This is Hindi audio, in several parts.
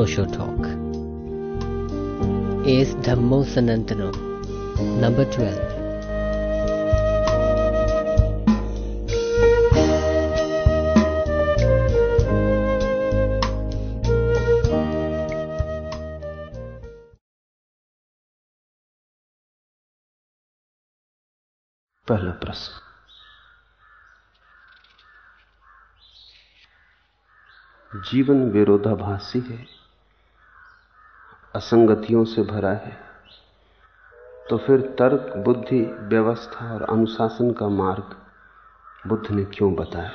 रोशो टॉक एस धम्मो सनंतनो नंबर ट्वेल्व पहला प्रश्न। जीवन विरोधाभासी है असंगतियों से भरा है। तो फिर तर्क, बुद्धि, व्यवस्था और अनुशासन का मार्ग बुद्ध ने क्यों बताया?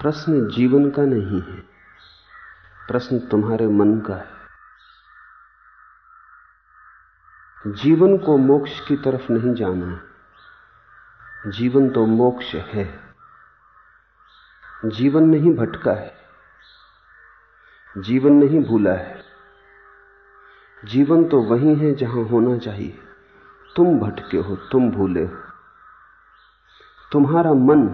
प्रश्न जीवन का नहीं है, प्रश्न तुम्हारे मन का है। जीवन को मोक्ष की तरफ़ नहीं जाना, जीवन तो मोक्ष है। जीवन नहीं भटका है। जीवन नहीं भूला है। जीवन तो वही है जहाँ होना चाहिए। तुम भटके हो, तुम भूले हो। तुम्हारा मन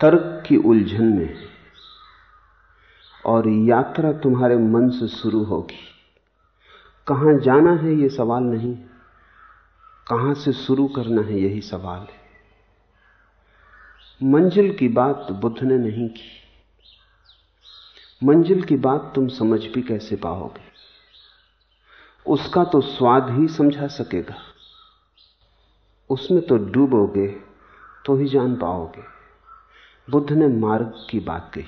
तर्क की उलझन में और यात्रा तुम्हारे मन से शुरू होगी। कहाँ जाना है यह सवाल नहीं, कहाँ से शुरू करना है यही सवाल है। मंजिल की बात बुद्ध ने नहीं की। मंजिल की बात तुम समझ भी कैसे पाओगे? उसका तो स्वाद ही समझा सकेगा। उसमें तो डूबोगे तो ही जान पाओगे। बुद्ध ने मार्ग की बात कही।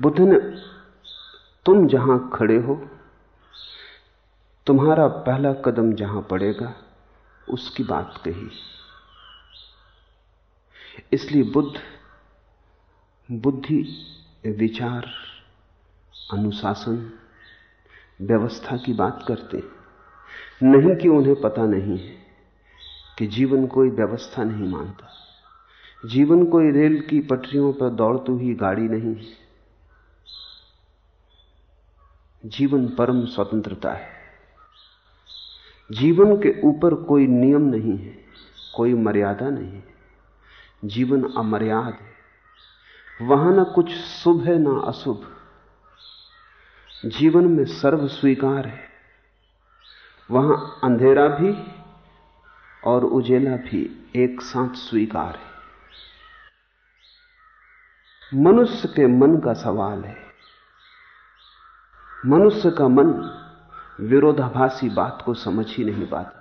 बुद्ध ने, तुम जहाँ खड़े हो, तुम्हारा पहला कदम जहाँ पड़ेगा, उसकी बात कही। इसलिए बुद्ध, बुद्धि, विचार, अनुशासन, व्यवस्था की बात करते नहीं कि उन्हें पता नहीं है कि जीवन कोई व्यवस्था नहीं मानता। जीवन कोई रेल की पटरियों पर दौड़ती हुई गाड़ी नहीं है। जीवन परम स्वतंत्रता है। जीवन के ऊपर कोई नियम नहीं है, कोई मर्यादा नहीं है। जीवन अमर्याद है। वहाँ ना कुछ शुभ है, ना अशुभ। जीवन में सर्व स्वीकार है। वहाँ अंधेरा भी और उजेला भी एक साथ स्वीकार है। मनुष्य के मन का सवाल है। मनुष्य का मन विरोधाभासी बात को समझ ही नहीं पाता।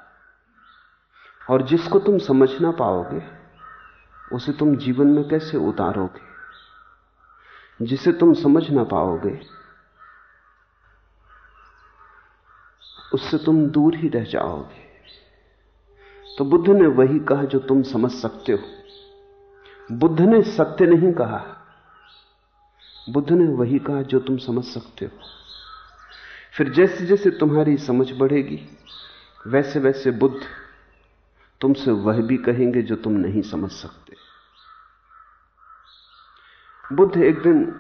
और जिसको तुम समझ ना पाओगे उसे तुम जीवन में कैसे उतारोगे? जिसे तुम समझ ना पाओगे, उससे तुम दूर ही रह जाओगे। तो बुद्ध ने वही कहा जो तुम समझ सकते हो। बुद्ध ने सत्य नहीं कहा। बुद्ध ने वही कहा जो तुम समझ सकते हो। फिर जैसे जैसे तुम्हारी समझ बढ़ेगी, वैसे वैसे बुद्ध तुमसे वह भी कहेंगे जो तुम नहीं समझ सकते। बुद्ध एक दिन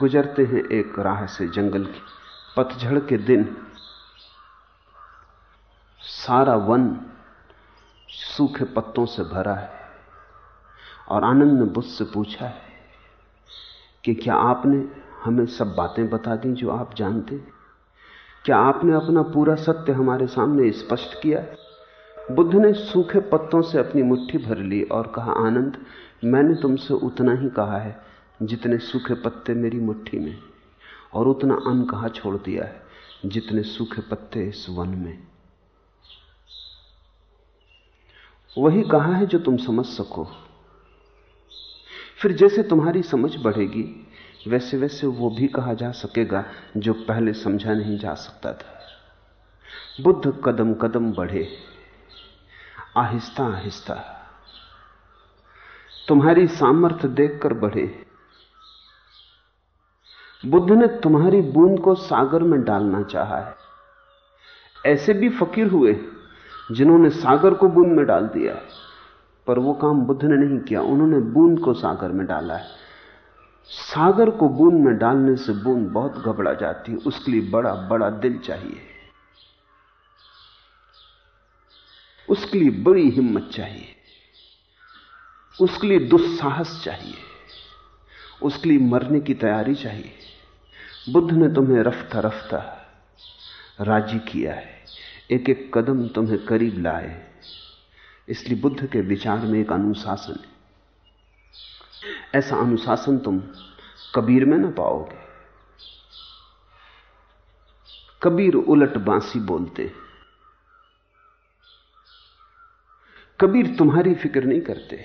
गुजरते हैं एक राह से जंगल की। पतझड़ के दिन सारा वन सूखे पत्तों से भरा है। और आनंद ने बुद्ध से पूछा है कि क्या आपने हमें सब बातें बता दी जो आप जानते हैं? क्या आपने अपना पूरा सत्य हमारे सामने स्पष्ट किया बुद्ध ने सूखे पत्तों से अपनी मुट्ठी भर ली और कहा, आनंद, मैंने तुमसे उतना ही कहा है जितने सूखे पत्ते मेरी मुट्ठी में, और उतना अन्न कहा छोड़ दिया है? जितने सूखे पत्ते इस वन में। वही कहा है जो तुम समझ सको। फिर जैसे तुम्हारी समझ बढ़ेगी, वैसे वैसे वो भी कहा जा सकेगा जो पहले समझा नहीं जा सकता था। बुद्ध कदम कदम बढ़े। आहिस्ता आहिस्ता। तुम्हारी सामर्थ्य देखकर बढ़े। बुद्ध ने तुम्हारी बूंद को सागर में डालना चाहा है। ऐसे भी फकीर हुए जिन्होंने सागर को बूंद में डाल दिया। पर वो काम बुद्ध ने नहीं किया, उन्होंने बूंद को सागर में डाला है। सागर को बूंद में डालने से बूंद बहुत घबरा जाती है, उसके लिए बड़ा बड़ा दिल चाहिए। उसके लिए बड़ी हिम्मत चाहिए। उसके लिए दुस्साहस चाहिए। उसके लिए मरने की तैयारी चाहिए। बुद्ध ने तुम्हें रफ्ता रफ्ता राज़ी किया है। एक एक कदम तुम्हें करीब लाए इसलिए बुद्ध के विचार में एक अनुशासन है। ऐसा अनुशासन तुम कबीर में ना पाओगे। कबीर उलट बांसी बोलते कबीर तुम्हारी फ़िक्र नहीं करते।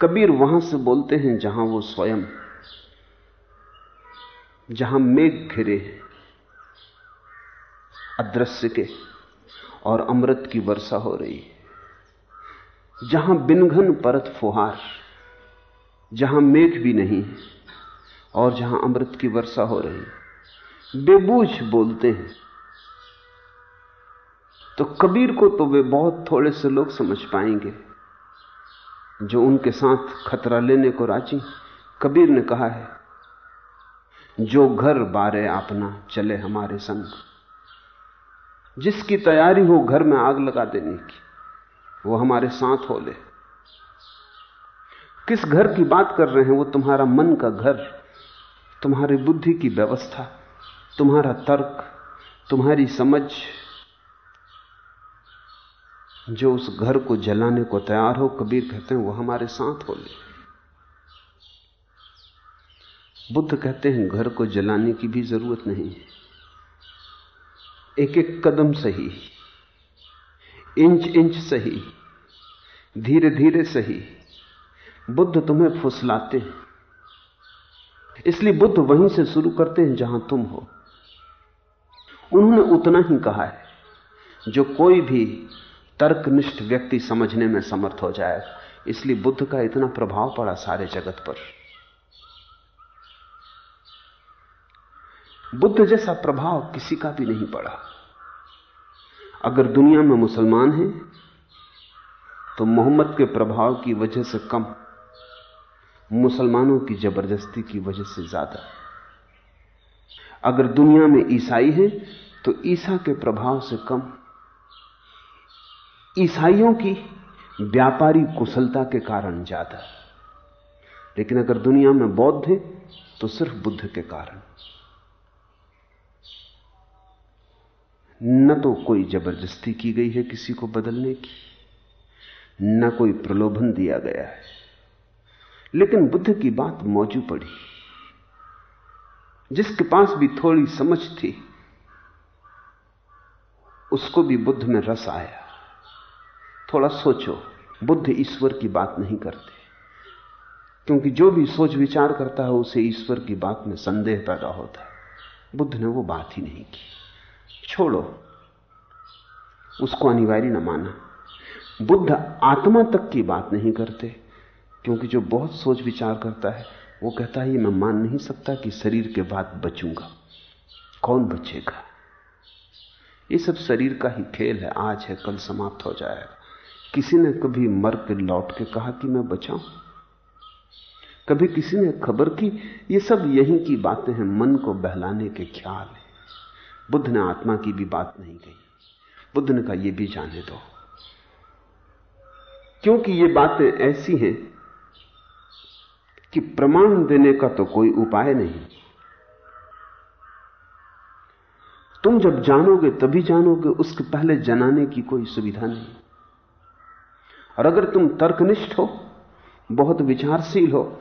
कबीर वहाँ से बोलते हैं जहाँ वो स्वयं जहाँ मेघ घिरे हैं, अदृश्य के, और अमृत की वर्षा हो रही है। जहाँ बिनघन परत फुहार, जहाँ मेघ भी नहीं और जहाँ अमृत की वर्षा हो रही है। बेबूझ बोलते हैं। तो कबीर को तो वे बहुत थोड़े से लोग समझ पाएँगे, जो उनके साथ खतरा लेने को राज़ी। कबीर ने कहा है जो घर बारे अपना चले हमारे संग। जिसकी तैयारी हो घर में आग लगा देने की, वो हमारे साथ हो ले। किस घर की बात कर रहे हैं, वो तुम्हारा मन का घर, तुम्हारी बुद्धि की व्यवस्था, तुम्हारा तर्क, तुम्हारी समझ, जो उस घर को जलाने को तैयार हो, कबीर कहते हैं, वो हमारे साथ हो ले। बुद्ध कहते हैं, घर को जलाने की भी ज़रूरत नहीं है। एक एक कदम सही इंच इंच सही धीरे धीरे सही। बुद्ध तुम्हें फुसलाते हैं। इसलिए बुद्ध वहीं से शुरू करते हैं जहाँ तुम हो। उन्होंने उतना ही कहा है, जो कोई भी तर्कनिष्ठ व्यक्ति समझने में समर्थ हो जाएगा। इसलिए बुद्ध का इतना प्रभाव पड़ा सारे जगत पर। बुद्ध जैसा प्रभाव किसी का भी नहीं पड़ा। अगर दुनिया में मुसलमान हैं तो मोहम्मद के प्रभाव की वजह से कम, मुसलमानों की ज़बरदस्ती की वजह से ज़्यादा। अगर दुनिया में ईसाई हैं तो ईसा के प्रभाव से कम। ईसाइयों की व्यापारी कुशलता के कारण ज़्यादा। लेकिन अगर दुनिया में बौद्ध हैं तो सिर्फ़ बुद्ध के कारण। न तो कोई ज़बरदस्ती की गई है किसी को बदलने की, न कोई प्रलोभन दिया गया है। लेकिन बुद्ध की बात मौजू पड़ी, जिसके पास भी थोड़ी समझ थी, उसको भी बुद्ध में रस आया। थोड़ा सोचो, बुद्ध ईश्वर की बात नहीं करते, क्योंकि जो भी सोच विचार करता है, उसे ईश्वर की बात में संदेह पैदा होता है। बुद्ध ने वो बात ही नहीं की। छोड़ो उसको अनिवार्य न माना। बुद्ध आत्मा तक की बात नहीं करते, क्योंकि जो बहुत सोच विचार करता है, वो कहता है मैं मान नहीं सकता कि शरीर के बाद बचूँगा। कौन बचेगा? ये सब शरीर का ही खेल है। आज है, कल समाप्त हो जाएगा। किसी ने कभी मर के लौट के कहा कि मैं बचाऊं? कभी किसी ने खबर की? ये सब यहीं की बातें हैं, मन को बहलाने के ख्याल है। बुद्ध ने आत्मा की भी बात नहीं कही। बुद्ध ने कहा यह भी जाने दो। क्योंकि ये बातें ऐसी हैं कि प्रमाण देने का तो कोई उपाय नहीं। तुम जब जानोगे, तभी जानोगे, उसके पहले जनाने की कोई सुविधा नहीं। और अगर तुम तर्कनिष्ठ हो, बहुत विचारशील हो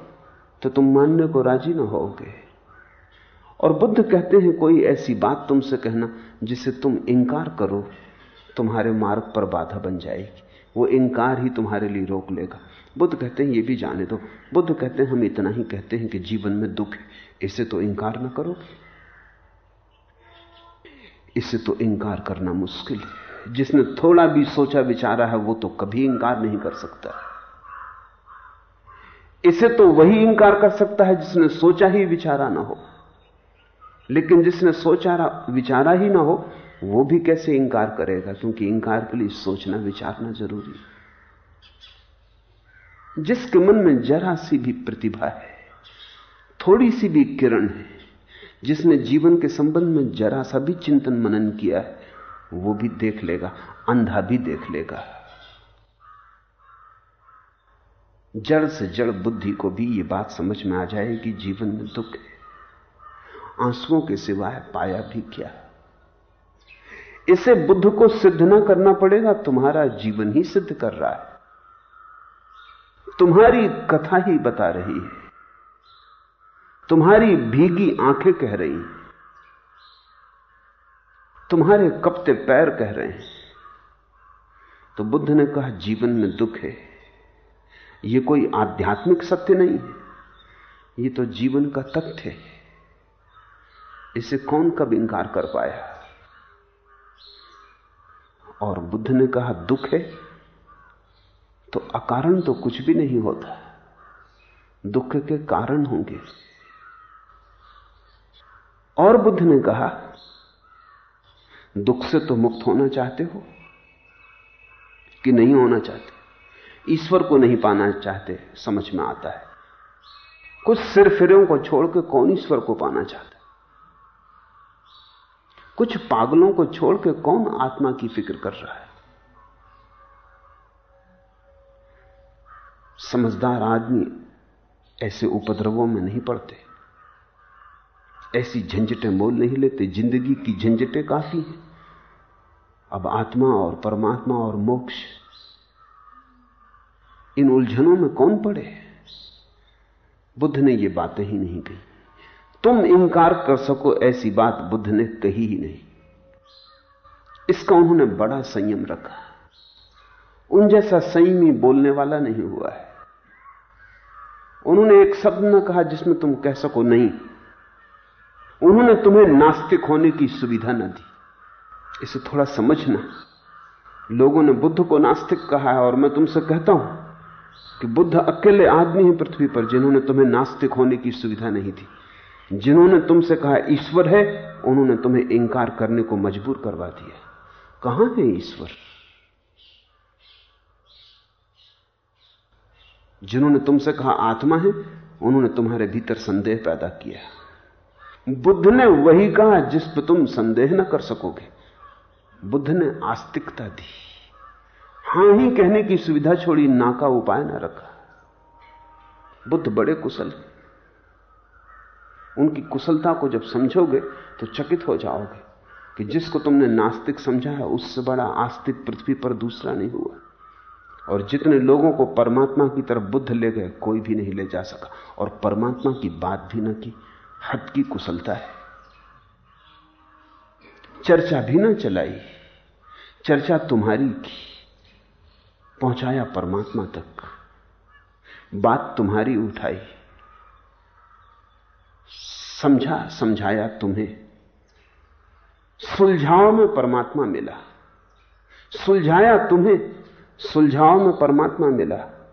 तो तुम मानने को राज़ी ना होगे। और बुद्ध कहते हैं, कोई ऐसी बात तुमसे कहना जिसे तुम इंकार करो, तुम्हारे मार्ग पर बाधा बन जाएगी। वो इंकार ही तुम्हारे लिए रोक लेगा। बुद्ध कहते हैं, ये भी जाने दो। बुद्ध कहते हैं, हम इतना ही कहते हैं कि जीवन में दुख है। इसे तो इंकार ना करो। इसे तो इंकार करना मुश्किल है। जिसने थोड़ा भी सोचा विचारा है, वो तो कभी इंकार नहीं कर सकता। इसे तो वही इंकार कर सकता है जिसने सोचा ही विचारा ना हो। लेकिन जिसने सोचा विचारा ही ना हो, वो भी कैसे इंकार करेगा? क्योंकि इंकार के लिए सोचना, विचारना ज़रूरी है। जिसके मन में जरा सी भी प्रतिभा है, थोड़ी सी भी किरण है, जिसने जीवन के संबंध में जरा सा भी चिंतन मनन किया है, वो भी देख लेगा, अंधा भी देख लेगा। जड़ से जड़ बुद्धि को भी ये बात समझ में आ जाए कि जीवन में दुख है। आंसुओं के सिवाय पाया भी क्या? इसे बुद्ध को सिद्ध ना करना पड़ेगा, तुम्हारा जीवन ही सिद्ध कर रहा है। तुम्हारी कथा ही बता रही है। तुम्हारी भीगी आँखें कह रही तुम्हारे कपते पैर कह रहे हैं। तो बुद्ध ने कहा, जीवन में दुख है। यह कोई आध्यात्मिक सत्य नहीं है। यह तो जीवन का तथ्य है। इसे कौन कब इंकार कर पाया? और बुद्ध ने कहा, दुख है तो अकारण तो कुछ भी नहीं होता। दुख के कारण होंगे। और बुद्ध ने कहा, दुख से तो मुक्त होना चाहते हो कि नहीं होना चाहते? ईश्वर को नहीं पाना चाहते, समझ में आता है। कुछ सिर फिरों को छोड़कर कौन ईश्वर को पाना चाहता? कुछ पागलों को छोड़कर कौन आत्मा की फ़िक्र कर रहा है? समझदार आदमी ऐसे उपद्रवों में नहीं पड़ते। ऐसी झंझटें मोल नहीं लेते। ज़िंदगी की झंझटें काफ़ी हैं। अब आत्मा और परमात्मा और मोक्ष, इन उलझनों में कौन पड़े बुद्ध ने ये बातें ही नहीं कही। तुम इंकार कर सको, ऐसी बात बुद्ध ने कही ही नहीं। इसका उन्होंने बड़ा संयम रखा। उन जैसा संयमी बोलने वाला नहीं हुआ है। उन्होंने एक शब्द न कहा जिसमें तुम कह सको, नहीं। उन्होंने तुम्हें नास्तिक होने की सुविधा न दी। इसे थोड़ा समझना। लोगों ने बुद्ध को नास्तिक कहा है और मैं तुमसे कहता हूँ कि बुद्ध अकेले आदमी हैं पृथ्वी पर जिन्होंने तुम्हें नास्तिक होने की सुविधा नहीं दी। जिन्होंने तुमसे कहा, ईश्वर है, उन्होंने तुम्हें इंकार करने को मजबूर करवा दिया। कहाँ है ईश्वर? जिन्होंने तुमसे कहा, आत्मा है, उन्होंने तुम्हारे भीतर संदेह पैदा किया। बुद्ध ने वही कहा, जिस पर तुम संदेह न कर सकोगे। बुद्ध ने आस्तिकता दी। हाँ ही कहने की सुविधा छोड़ी ना का उपाय ना रखा। बुद्ध बड़े कुशल उनकी कुशलता को जब समझोगे तो चकित हो जाओगे कि जिसको तुमने नास्तिक समझा है, उससे बड़ा आस्तिक पृथ्वी पर दूसरा नहीं हुआ। और जितने लोगों को परमात्मा की तरफ़ बुद्ध ले गए, कोई भी नहीं ले जा सका। और परमात्मा की बात भी न की हद की कुशलता है। चर्चा भी ना चलाई, चर्चा तुम्हारी की, पहुँचाया परमात्मा तक। बात तुम्हारी उठाई। समझा, समझाया तुम्हें। सुलझाओ में परमात्मा मिला। सुलझाया तुम्हें सुलझाओ में परमात्मा मिला।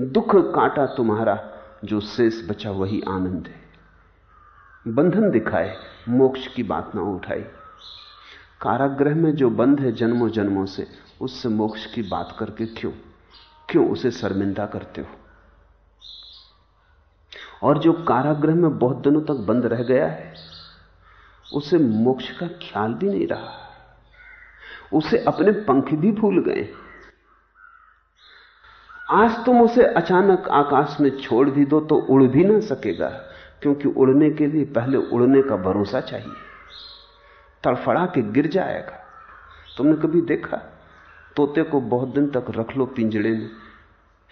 दुख काटा तुम्हारा, जो शेष बचा वही आनंद है। बंधन दिखाए, मोक्ष की बात ना उठाई। कारागृह में जो बंध है जन्मों जन्मों से, उससे मोक्ष की बात करके क्यों? क्यों उसे शर्मिंदा करते हो? और जो कारागृह में बहुत दिनों तक बंद रह गया है, उसे मोक्ष का ख्याल भी नहीं रहा। उसे अपने पंख भी भूल गए। आज तुम उसे अचानक आकाश में छोड़ भी दो तो उड़ भी ना सकेगा, क्योंकि उड़ने के लिए पहले उड़ने का भरोसा चाहिए। तड़फड़ा के गिर जाएगा। तुमने कभी देखा? तोते को बहुत दिन तक रख लो पिंजड़े में,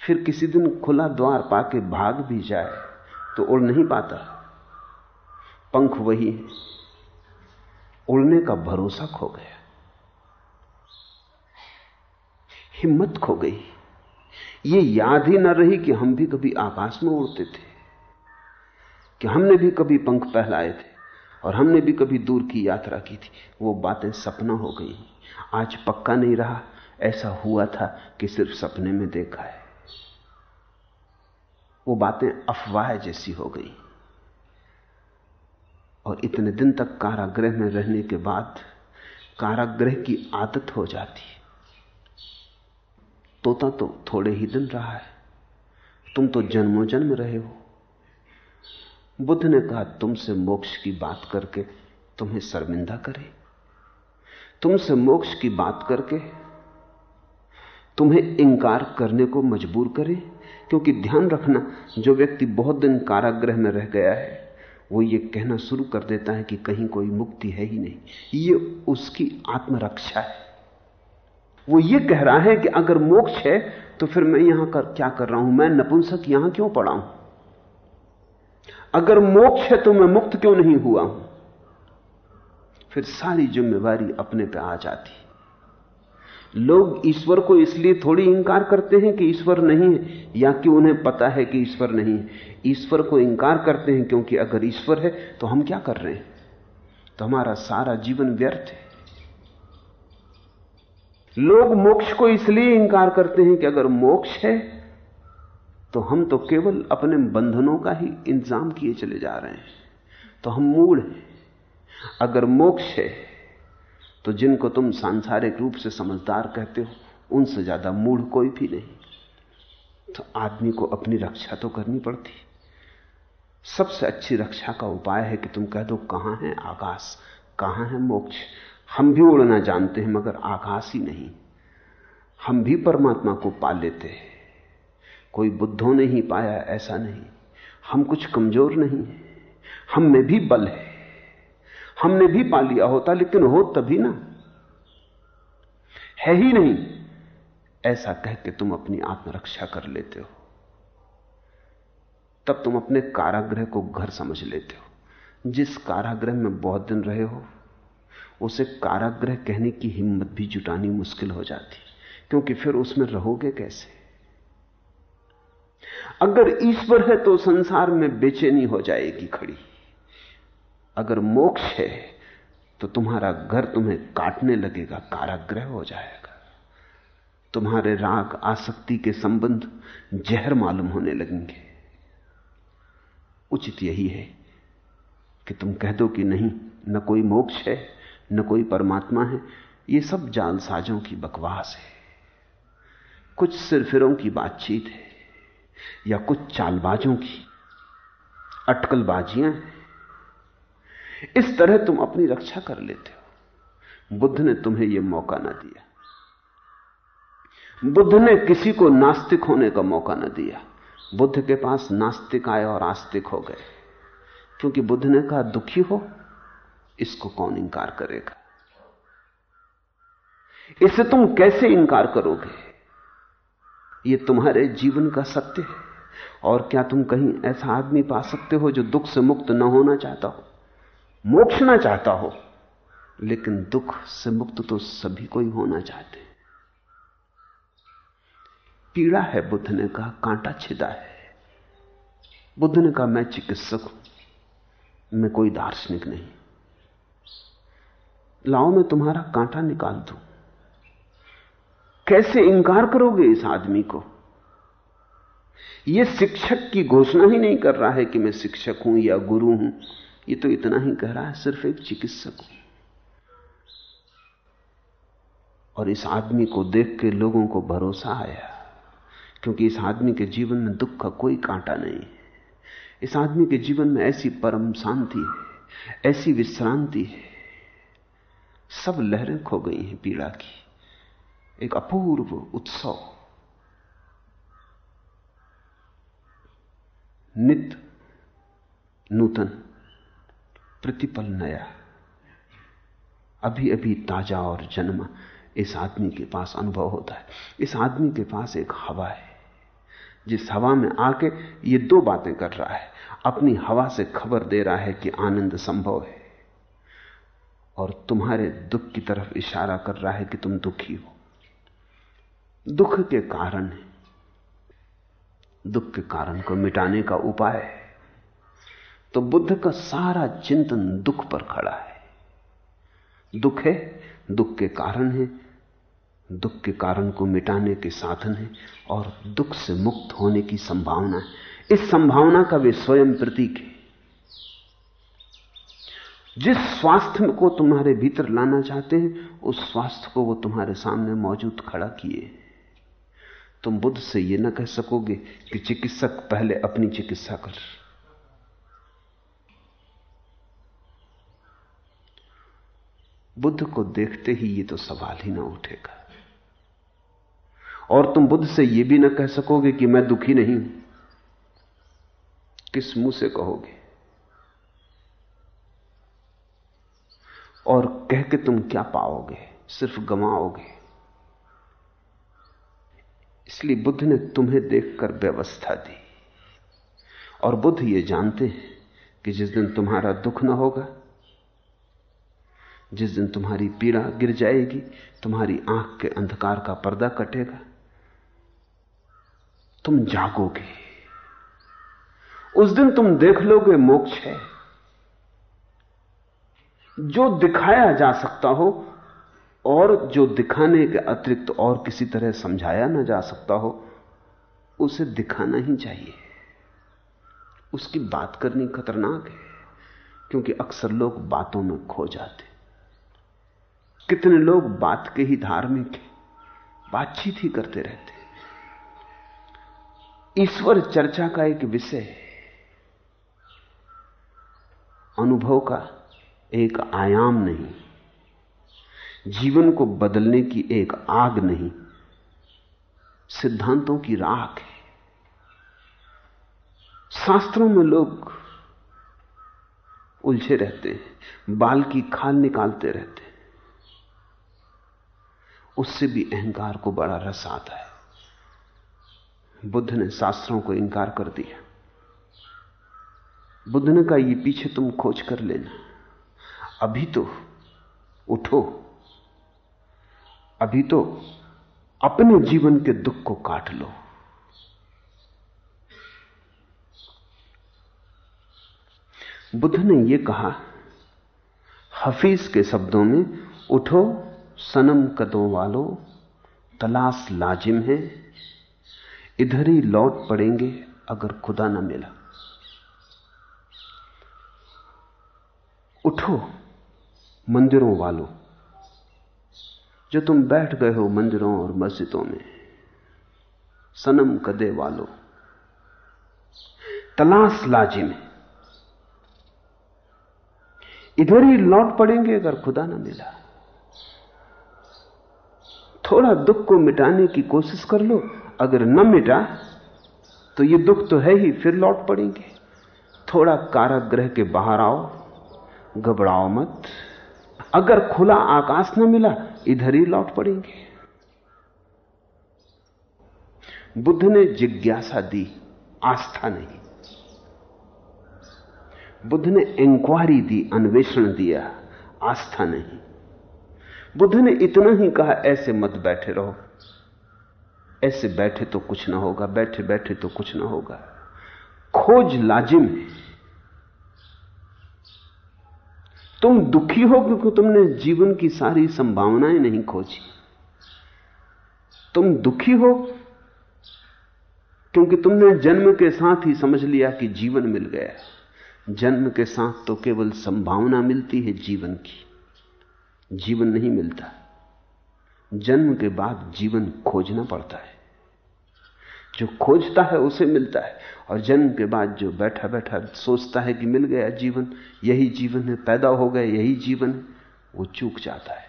फिर किसी दिन खुला द्वार पाके भाग भी जाए। तो उड़ नहीं पाता। पंख वही उड़ने का भरोसा खो गया। हिम्मत खो गई। ये याद ही न रही कि हम भी कभी आकाश में उड़ते थे, कि हमने भी कभी पंख पहलाए थे और हमने भी कभी दूर की यात्रा की थी। वो बातें सपना हो गई। आज पक्का नहीं रहा। ऐसा हुआ था कि सिर्फ़ सपने में देखा है। वो बातें अफवाह जैसी हो गई। और इतने दिन तक कारागृह में रहने के बाद कारागृह की आदत हो जाती। है तोता तो थोड़े ही दिन रहा है। तुम तो जन्मों जन्म रहे हो। बुद्ध ने कहा, तुमसे मोक्ष की बात करके तुम्हें शर्मिंदा करे। तुमसे मोक्ष की बात करके तुम्हें इंकार करने को मजबूर करे। क्योंकि ध्यान रखना, जो व्यक्ति बहुत दिन कारागृह में रह गया है, वो ये कहना शुरू कर देता है कि कहीं कोई मुक्ति है ही नहीं। ये उसकी आत्मरक्षा है। वो ये कह रहा है कि अगर मोक्ष है तो फिर मैं यहाँ कर, क्या कर रहा हूँ? मैं नपुंसक यहाँ क्यों पड़ा हूँ? अगर मोक्ष है तो मैं मुक्त क्यों नहीं हुआ हूँ? फिर सारी जिम्मेवारी अपने पे आ जाती। लोग ईश्वर को इसलिए थोड़ी इंकार करते हैं कि ईश्वर नहीं है, या कि उन्हें पता है कि ईश्वर नहीं है। ईश्वर को इंकार करते हैं क्योंकि अगर ईश्वर है तो हम क्या कर रहे हैं? तो हमारा सारा जीवन व्यर्थ है। लोग मोक्ष को इसलिए इंकार करते हैं कि अगर मोक्ष है तो हम तो केवल अपने बंधनों का ही इंतज़ाम किए चले जा रहे हैं। तो हम मूड हैं। अगर मोक्ष है तो जिनको तुम सांसारिक रूप से समझदार कहते हो, उनसे ज़्यादा मूढ़ कोई भी नहीं। तो आदमी को अपनी रक्षा तो करनी पड़ती। सबसे अच्छी रक्षा का उपाय है कि तुम कह दो, कहाँ है आकाश? कहाँ है मोक्ष? हम भी उड़ना जानते हैं, मगर आकाश ही नहीं। हम भी परमात्मा को पा लेते हैं। कोई बुद्धों ने ही पाया, ऐसा नहीं। हम कुछ कमज़ोर नहीं हम में भी बल है। हमने भी पा लिया होता, लेकिन हो तभी ना। है ही नहीं। ऐसा कह के तुम अपनी आत्मरक्षा कर लेते हो। तब तुम अपने कारागृह को घर समझ लेते हो। जिस कारागृह में बहुत दिन रहे हो, उसे कारागृह कहने की हिम्मत भी जुटानी मुश्किल हो जाती, क्योंकि फिर उसमें रहोगे कैसे? अगर ईश्वर है तो संसार में बेचैनी हो जाएगी खड़ी। अगर मोक्ष है तो तुम्हारा घर तुम्हें काटने लगेगा काराग्रह हो जाएगा। तुम्हारे राग, आसक्ति के संबंध जहर मालूम होने लगेंगे। उचित यही है कि तुम कह दो कि नहीं, न कोई मोक्ष है, न कोई परमात्मा है, ये सब जालसाजों की बकवास है। कुछ सिरफिरों की बातचीत है, या कुछ चालबाजों की अटकलबाजियाँ हैं। इस तरह तुम अपनी रक्षा कर लेते हो। बुद्ध ने तुम्हें यह मौका ना दिया। बुद्ध ने किसी को नास्तिक होने का मौका ना दिया। बुद्ध के पास नास्तिक आए और आस्तिक हो गए। क्योंकि बुद्ध ने कहा, दुखी हो, इसको कौन इंकार करेगा? इसे तुम कैसे इंकार करोगे? ये तुम्हारे जीवन का सत्य है। और क्या तुम कहीं ऐसा आदमी पा सकते हो जो दुख से मुक्त न होना चाहता हो? मोक्ष ना चाहता हो, लेकिन दुख से मुक्त तो सभी कोई होना चाहते पीड़ा है बुद्ध ने कहा, कांटा छिदा है। बुद्ध ने कहा, मैं चिकित्सक हूँ, मैं कोई दार्शनिक नहीं। लाओ, मैं तुम्हारा कांटा निकाल दूँ। कैसे इंकार करोगे इस आदमी को? यह शिक्षक की घोषणा ही नहीं कर रहा है कि मैं शिक्षक हूँ या गुरु हूँ। ये तो इतना ही कह रहा है, सिर्फ़ एक चिकित्सक हूँ और इस आदमी को देख के लोगों को भरोसा आया, क्योंकि इस आदमी के जीवन में दुख का कोई कांटा नहीं इस आदमी के जीवन में ऐसी परम शांति है, ऐसी विश्रांति है। सब लहरें खो गई हैं पीड़ा की, एक अपूर्व उत्सव। नित नूतन प्रतिपल नया। अभी अभी ताज़ा और जन्म इस आदमी के पास अनुभव होता है। इस आदमी के पास एक हवा है, जिस हवा में आके ये दो बातें कर रहा है। अपनी हवा से खबर दे रहा है कि आनंद संभव है, और तुम्हारे दुख की तरफ़ इशारा कर रहा है कि तुम दुखी हो। दुख के कारण है। दुख के कारण को मिटाने का उपाय है। तो बुद्ध का सारा चिंतन दुख पर खड़ा है। दुख है, दुख के कारण है, दुख के कारण को मिटाने के साधन है और दुख से मुक्त होने की संभावना है। इस संभावना का वे स्वयं प्रतीक है। जिस स्वास्थ्य को तुम्हारे भीतर लाना चाहते हैं, उस स्वास्थ्य को वो तुम्हारे सामने मौजूद खड़ा किए तुम बुद्ध से यह ना कह सकोगे कि चिकित्सक पहले अपनी चिकित्सा कर। बुद्ध को देखते ही ये तो सवाल ही ना उठेगा। और तुम बुद्ध से यह भी ना कह सकोगे कि मैं दुखी नहीं हूँ। किस मुँह से कहोगे? और कह के तुम क्या पाओगे? सिर्फ़ गमाओगे। इसलिए बुद्ध ने तुम्हें देखकर व्यवस्था दी। और बुद्ध ये जानते हैं कि जिस दिन तुम्हारा दुख ना होगा जिस दिन तुम्हारी पीड़ा गिर जाएगी, तुम्हारी आँख के अंधकार का पर्दा कटेगा। तुम जागोगे। उस दिन तुम देख लोगे मोक्ष है। जो दिखाया जा सकता हो और जो दिखाने के अतिरिक्त और किसी तरह समझाया ना जा सकता हो, उसे दिखाना ही चाहिए। उसकी बात करनी खतरनाक है, क्योंकि अक्सर लोग बातों में खो जाते कितने लोग बात के ही धार्मिक हैं। बातचीत ही करते रहते हैं। ईश्वर चर्चा का एक विषय है। अनुभव का एक आयाम नहीं। जीवन को बदलने की एक आग नहीं। सिद्धांतों की राख है। शास्त्रों में लोग उलझे रहते हैं। बाल की खाल निकालते रहते हैं। उससे भी अहंकार को बड़ा रस आता है। बुद्ध ने शास्त्रों को इंकार कर दिया। बुद्ध ने कहा, ये पीछे तुम खोज कर लेना। अभी तो उठो। अभी तो अपने जीवन के दुख को काट लो। बुद्ध ने यह कहा, हफीज के शब्दों में उठो सनम कदों वालों, तलाश लाजिम है। इधर ही लौट पड़ेंगे अगर खुदा न मिला। उठो, मंदिरों वालों, जो तुम बैठ गए हो मंदिरों और मस्जिदों में, सनम कदे वालों, तलाश लाजिम है। इधर ही लौट पड़ेंगे अगर खुदा ना मिला। थोड़ा दुख को मिटाने की कोशिश कर लो। अगर न मिटा तो ये दुख तो है ही, फिर लौट पड़ेंगे। थोड़ा कारागृह के बाहर आओ, घबराओ मत। अगर खुला आकाश न मिला, इधर ही लौट पड़ेंगे। बुद्ध ने जिज्ञासा दी, आस्था नहीं। बुद्ध ने इंक्वायरी दी, अन्वेषण दिया, आस्था नहीं। बुद्ध ने इतना ही कहा, ऐसे मत बैठे रहो। ऐसे बैठे तो कुछ ना होगा, बैठे बैठे तो कुछ ना होगा। खोज लाजिम है। तुम दुखी हो क्योंकि तुमने जीवन की सारी संभावनाएँ नहीं खोजी। तुम दुखी हो क्योंकि तुमने जन्म के साथ ही समझ लिया कि जीवन मिल गया। जन्म के साथ तो केवल संभावना मिलती है जीवन की। जीवन नहीं मिलता। जन्म के बाद जीवन खोजना पड़ता है। जो खोजता है, उसे मिलता है। और जन्म के बाद जो बैठा बैठा सोचता है कि मिल गया जीवन, यही जीवन है, पैदा हो गए यही जीवन है, वो चूक जाता है।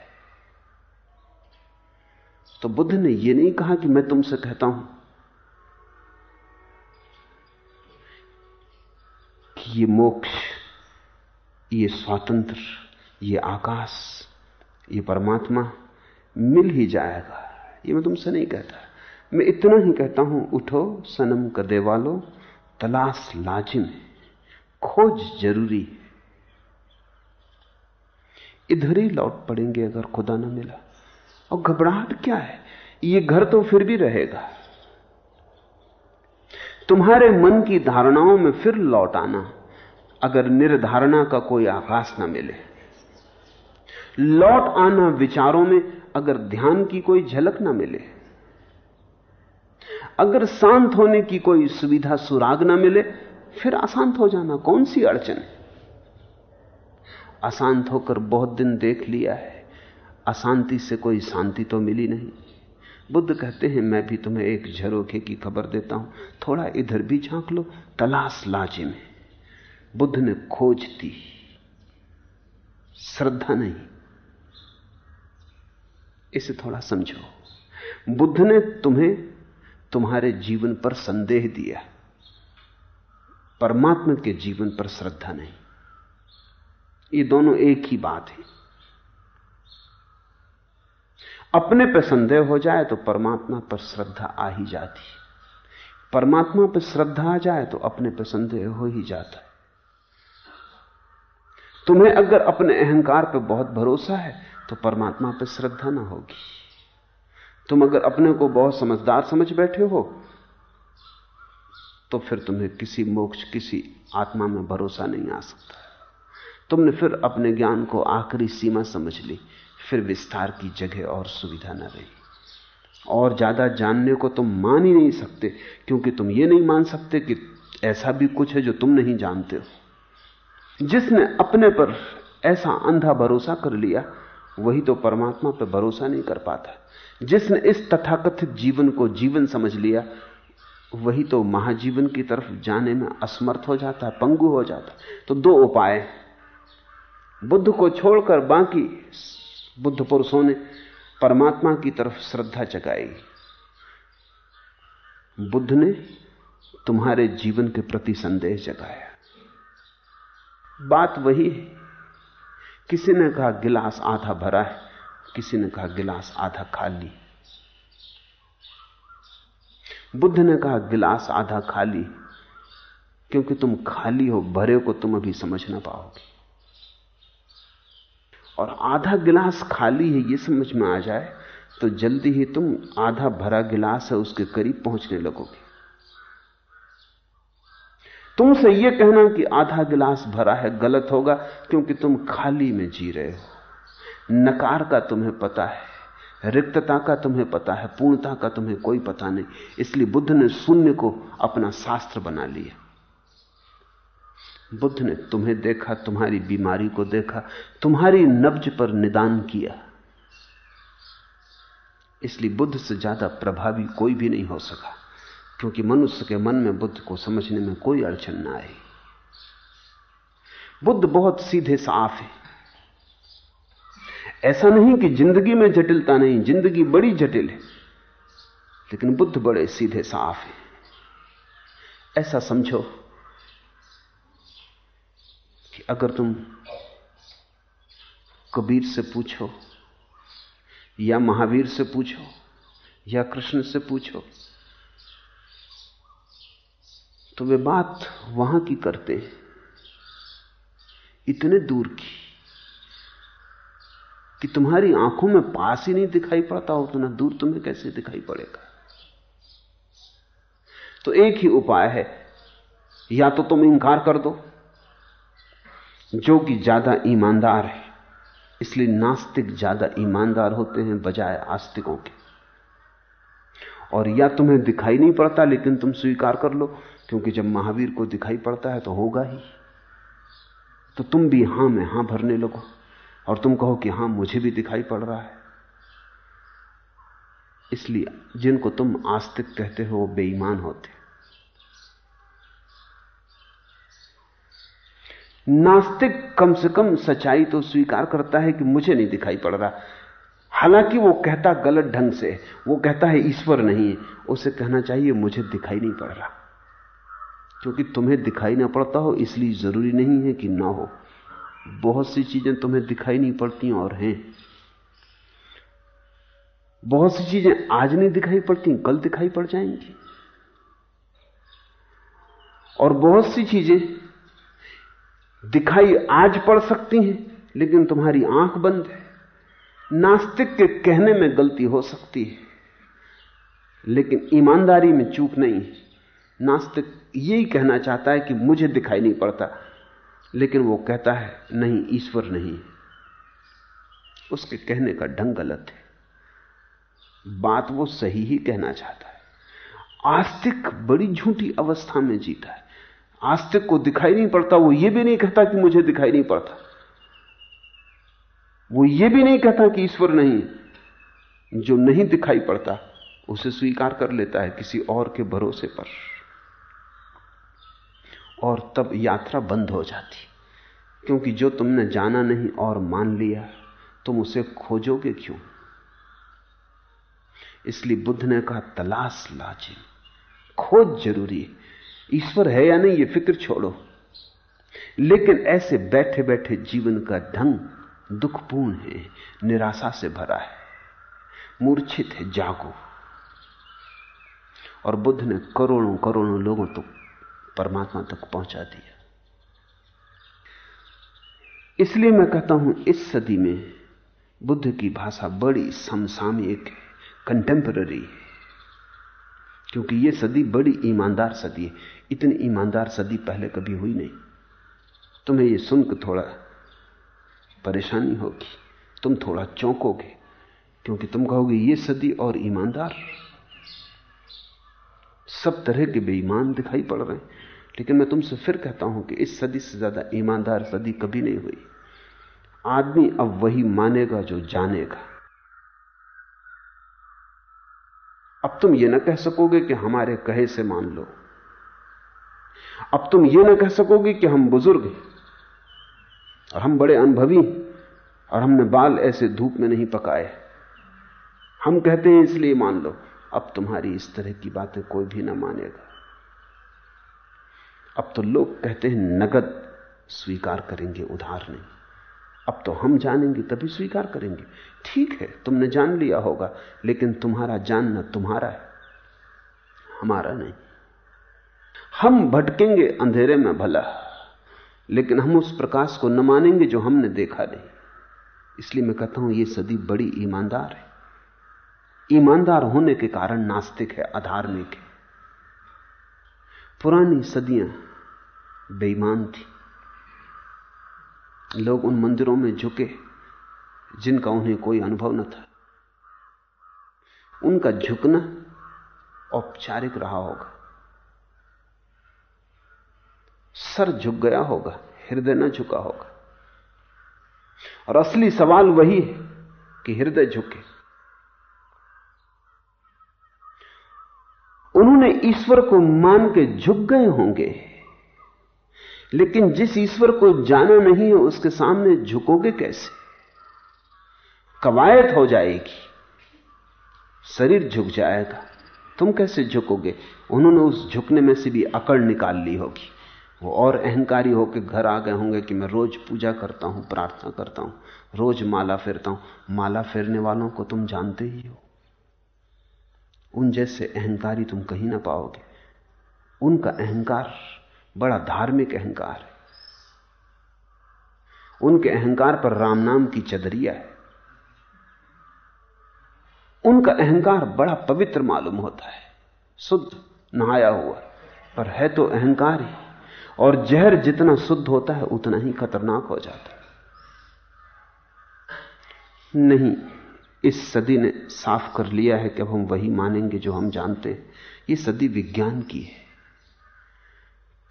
तो बुद्ध ने यह नहीं कहा कि मैं तुमसे कहता हूँ कि ये मोक्ष, ये स्वातंत्र, ये आकाश ये परमात्मा मिल ही जाएगा। ये मैं तुमसे नहीं कहता। मैं इतना ही कहता हूँ, उठो, सनम का देवालो तलाश लाजिम है। खोज ज़रूरी है। इधर ही लौट पड़ेंगे अगर खुदा ना मिला। और घबराहट क्या है? ये घर तो फिर भी रहेगा। तुम्हारे मन की धारणाओं में फिर लौट आना, अगर निर्धारणा का कोई आकाश ना मिले। लौट आना विचारों में अगर ध्यान की कोई झलक ना मिले, अगर शांत होने की कोई सुविधा सुराग ना मिले, फिर अशांत हो जाना कौन सी अड़चन? है अशांत होकर बहुत दिन देख लिया है, अशांति से कोई शांति तो मिली नहीं। बुद्ध कहते हैं, मैं भी तुम्हें एक झरोखे की खबर देता हूँ, थोड़ा इधर भी झाँक लो, तलाश लाजिम में। बुद्ध ने खोज दी। श्रद्धा नहीं। इसे थोड़ा समझो। बुद्ध ने तुम्हें तुम्हारे जीवन पर संदेह दिया। परमात्मा के जीवन पर श्रद्धा नहीं। ये दोनों एक ही बात है। अपने पर संदेह हो जाए तो परमात्मा पर श्रद्धा आ ही जाती। परमात्मा पर श्रद्धा आ जाए तो अपने पर संदेह हो ही जाता। है तुम्हें अगर अपने अहंकार पर बहुत भरोसा है तो परमात्मा पर श्रद्धा ना होगी। तुम अगर अपने को बहुत समझदार समझ बैठे हो तो फिर तुम्हें किसी मोक्ष, किसी आत्मा में भरोसा नहीं आ सकता। तुमने फिर अपने ज्ञान को आखिरी सीमा समझ ली, फिर विस्तार की जगह और सुविधा न रही। और ज़्यादा जानने को तुम मान ही नहीं सकते, क्योंकि तुम ये नहीं मान सकते कि ऐसा भी कुछ है जो तुम नहीं जानते हो। जिसने अपने पर ऐसा अंधा भरोसा कर लिया वही तो परमात्मा पर भरोसा नहीं कर पाता। जिसने इस तथाकथित जीवन को जीवन समझ लिया, वही तो महाजीवन की तरफ़ जाने में असमर्थ हो जाता है, पंगु हो जाता तो दो उपाय बुद्ध को छोड़कर बाकी बुद्ध पुरुषों ने परमात्मा की तरफ़ श्रद्धा जगाई। बुद्ध ने तुम्हारे जीवन के प्रति संदेह जगाया। बात वही है किसी ने कहा, गिलास आधा भरा है। किसी ने कहा, गिलास आधा खाली। बुद्ध ने कहा, गिलास आधा खाली। क्योंकि तुम खाली हो, भरे को तुम अभी समझ ना पाओगे। और आधा गिलास खाली है ये समझ में आ जाए तो जल्दी ही तुम आधा भरा गिलास है, उसके करीब पहुँचने लगोगे। तुमसे यह कहना कि आधा गिलास भरा है, गलत होगा, क्योंकि तुम खाली में जी रहे हो। नकार का तुम्हें पता है, रिक्तता का तुम्हें पता है, पूर्णता का तुम्हें कोई पता नहीं। इसलिए बुद्ध ने शून्य को अपना शास्त्र बना लिया। बुद्ध ने तुम्हें देखा, तुम्हारी बीमारी को देखा, तुम्हारी नब्ज पर निदान किया। इसलिए बुद्ध से ज़्यादा प्रभावी कोई भी नहीं हो सका। क्योंकि मनुष्य के मन में बुद्ध को समझने में कोई अड़चन ना आई बुद्ध बहुत सीधे साफ़ है। ऐसा नहीं कि ज़िंदगी में जटिलता नहीं, ज़िंदगी बड़ी जटिल है, लेकिन बुद्ध बड़े सीधे साफ़ है। ऐसा समझो कि अगर तुम कबीर से पूछो, या महावीर से पूछो, या कृष्ण से पूछो तो वे बात वहाँ की करते हैं। इतने दूर की कि तुम्हारी आँखों में पास ही नहीं दिखाई पड़ता, उतना दूर तुम्हें कैसे दिखाई पड़ेगा? तो एक ही उपाय है, या तो तुम इंकार कर दो, जो कि ज़्यादा ईमानदार है, इसलिए नास्तिक ज़्यादा ईमानदार होते हैं बजाय आस्तिकों के। और या तुम्हें दिखाई नहीं पड़ता, लेकिन तुम स्वीकार कर लो क्योंकि जब महावीर को दिखाई पड़ता है तो होगा ही। तो तुम भी हाँ में हाँ भरने लगो और तुम कहो कि हाँ, मुझे भी दिखाई पड़ रहा है। इसलिए जिनको तुम आस्तिक कहते हो, वो बेईमान होते। नास्तिक कम से कम सच्चाई तो स्वीकार करता है कि मुझे नहीं दिखाई पड़ रहा। हालाँकि वो कहता गलत ढंग से, वो कहता है ईश्वर नहीं है उसे कहना चाहिए मुझे दिखाई नहीं पड़ रहा। क्योंकि तुम्हें दिखाई ना पड़ता हो, इसलिए ज़रूरी नहीं है कि ना हो। बहुत सी चीज़ें तुम्हें दिखाई नहीं पड़ती और हैं। बहुत सी चीज़ें आज नहीं दिखाई पड़ती, कल दिखाई पड़ जाएँगी। और बहुत सी चीज़ें दिखाई आज पड़ सकती हैं, लेकिन तुम्हारी आँख बंद है। नास्तिक के कहने में गलती हो सकती है, लेकिन ईमानदारी में चूक नहीं है। नास्तिक यही कहना चाहता है कि मुझे दिखाई नहीं पड़ता, लेकिन वो कहता है, नहीं, ईश्वर नहीं। उसके कहने का ढंग गलत है। बात वो सही ही कहना चाहता है। आस्तिक बड़ी झूठी अवस्था में जीता है। आस्तिक को दिखाई नहीं पड़ता, वो ये भी नहीं कहता कि मुझे दिखाई नहीं पड़ता। वो ये भी नहीं कहता कि ईश्वर नहीं। जो नहीं दिखाई पड़ता, उसे स्वीकार कर लेता है किसी और के भरोसे पर। और तब यात्रा बंद हो जाती। क्योंकि जो तुमने जाना नहीं और मान लिया, तुम उसे खोजोगे क्यों? इसलिए बुद्ध ने कहा, तलाश लाजिम। खोज ज़रूरी ईश्वर है या नहीं, ये फ़िक्र छोड़ो। लेकिन ऐसे बैठे बैठे जीवन का ढंग दुखपूर्ण है, निराशा से भरा है। मूर्छित है, जागो। और बुद्ध ने करोड़ों करोड़ों लोगों तक तो परमात्मा तक पहुँचा दिया। इसलिए मैं कहता हूँ, इस सदी में बुद्ध की भाषा बड़ी समसामयिक है कंटेम्पररी है। क्योंकि यह सदी बड़ी ईमानदार सदी है। इतनी ईमानदार सदी पहले कभी हुई नहीं। तुम्हें यह सुनकर थोड़ा परेशानी होगी। तुम थोड़ा चौंकोगे, क्योंकि तुम कहोगे, ये सदी और ईमानदार। सब तरह के बेईमान दिखाई पड़ रहे हैं। लेकिन मैं तुमसे फिर कहता हूँ कि इस सदी से ज़्यादा ईमानदार सदी कभी नहीं हुई। आदमी अब वही मानेगा जो जानेगा। अब तुम ये ना कह सकोगे कि हमारे कहे से मान लो। अब तुम ये ना कह सकोगे कि हम बुज़ुर्ग हैं, और हम बड़े अनुभवी और हमने बाल ऐसे धूप में नहीं पकाए। हम कहते हैं इसलिए मान लो, अब तुम्हारी इस तरह की बातें कोई भी ना मानेगा। अब तो लोग कहते हैं, नगद स्वीकार करेंगे, उधार नहीं। अब तो हम जानेंगे, तभी स्वीकार करेंगे। ठीक है, तुमने जान लिया होगा, लेकिन तुम्हारा जानना तुम्हारा है, हमारा नहीं। हम भटकेंगे अंधेरे में भला, लेकिन हम उस प्रकाश को न मानेंगे जो हमने देखा नहीं। इसलिए मैं कहता हूँ यह सदी बड़ी ईमानदार है। ईमानदार होने के कारण नास्तिक है, अधार्मिक है। पुरानी सदियाँ बेईमान थी। लोग उन मंदिरों में झुके, जिनका उन्हें कोई अनुभव न था। उनका झुकना औपचारिक रहा होगा। सर झुक गया होगा, हृदय न झुका होगा। और असली सवाल वही है कि हृदय झुके। उन्होंने ईश्वर को मान के झुक गए होंगे। लेकिन जिस ईश्वर को जाना नहीं है, उसके सामने झुकोगे कैसे? कवायद हो जाएगी। शरीर झुक जाएगा। तुम कैसे झुकोगे? उन्होंने उस झुकने में से भी अकड़ निकाल ली होगी। वो और अहंकारी होकर घर आ गए होंगे कि मैं रोज पूजा करता हूँ, प्रार्थना करता हूँ, रोज माला फेरता हूँ। माला फेरने वालों को तुम जानते ही हो। उन जैसे अहंकारी तुम कहीं ना पाओगे। उनका अहंकार बड़ा धार्मिक अहंकार है। उनके अहंकार पर राम नाम की चदरिया है। उनका अहंकार बड़ा पवित्र मालूम होता है। शुद्ध, नहाया हुआ। पर है तो अहंकार ही। और जहर जितना शुद्ध होता है, उतना ही खतरनाक हो जाता है। नहीं, इस सदी ने साफ़ कर लिया है कि अब हम वही मानेंगे जो हम जानते हैं। ये सदी विज्ञान की है।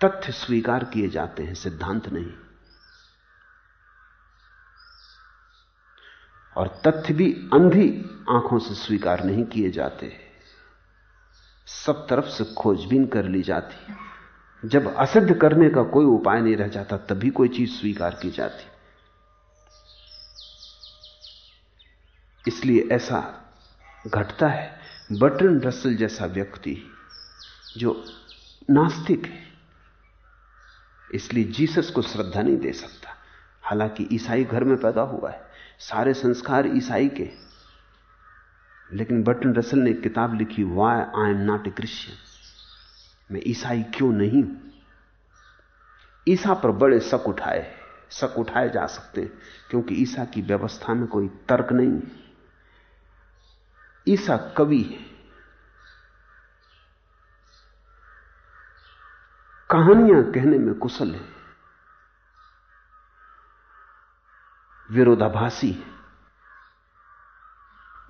तथ्य स्वीकार किए जाते हैं, सिद्धांत नहीं। और तथ्य भी अंधी आँखों से स्वीकार नहीं किए जाते। सब तरफ़ से खोजबीन कर ली जाती। जब असिद्ध करने का कोई उपाय नहीं रह जाता, तभी कोई चीज़ स्वीकार की जाती। इसलिए ऐसा घटता है, बटन रसल जैसा व्यक्ति जो नास्तिक है। इसलिए जीसस को श्रद्धा नहीं दे सकता। हालाँकि ईसाई घर में पैदा हुआ है, सारे संस्कार ईसाई के। लेकिन बटन रसल ने किताब लिखी why I am not a Christian मैं ईसाई क्यों नहीं ईसा पर बड़े शक उठाए शक उठाए जा सकते हैं, क्योंकि ईसा की व्यवस्था में कोई तर्क नहीं ईसा कवि है। कहानियाँ कहने में कुशल है। विरोधाभासी है।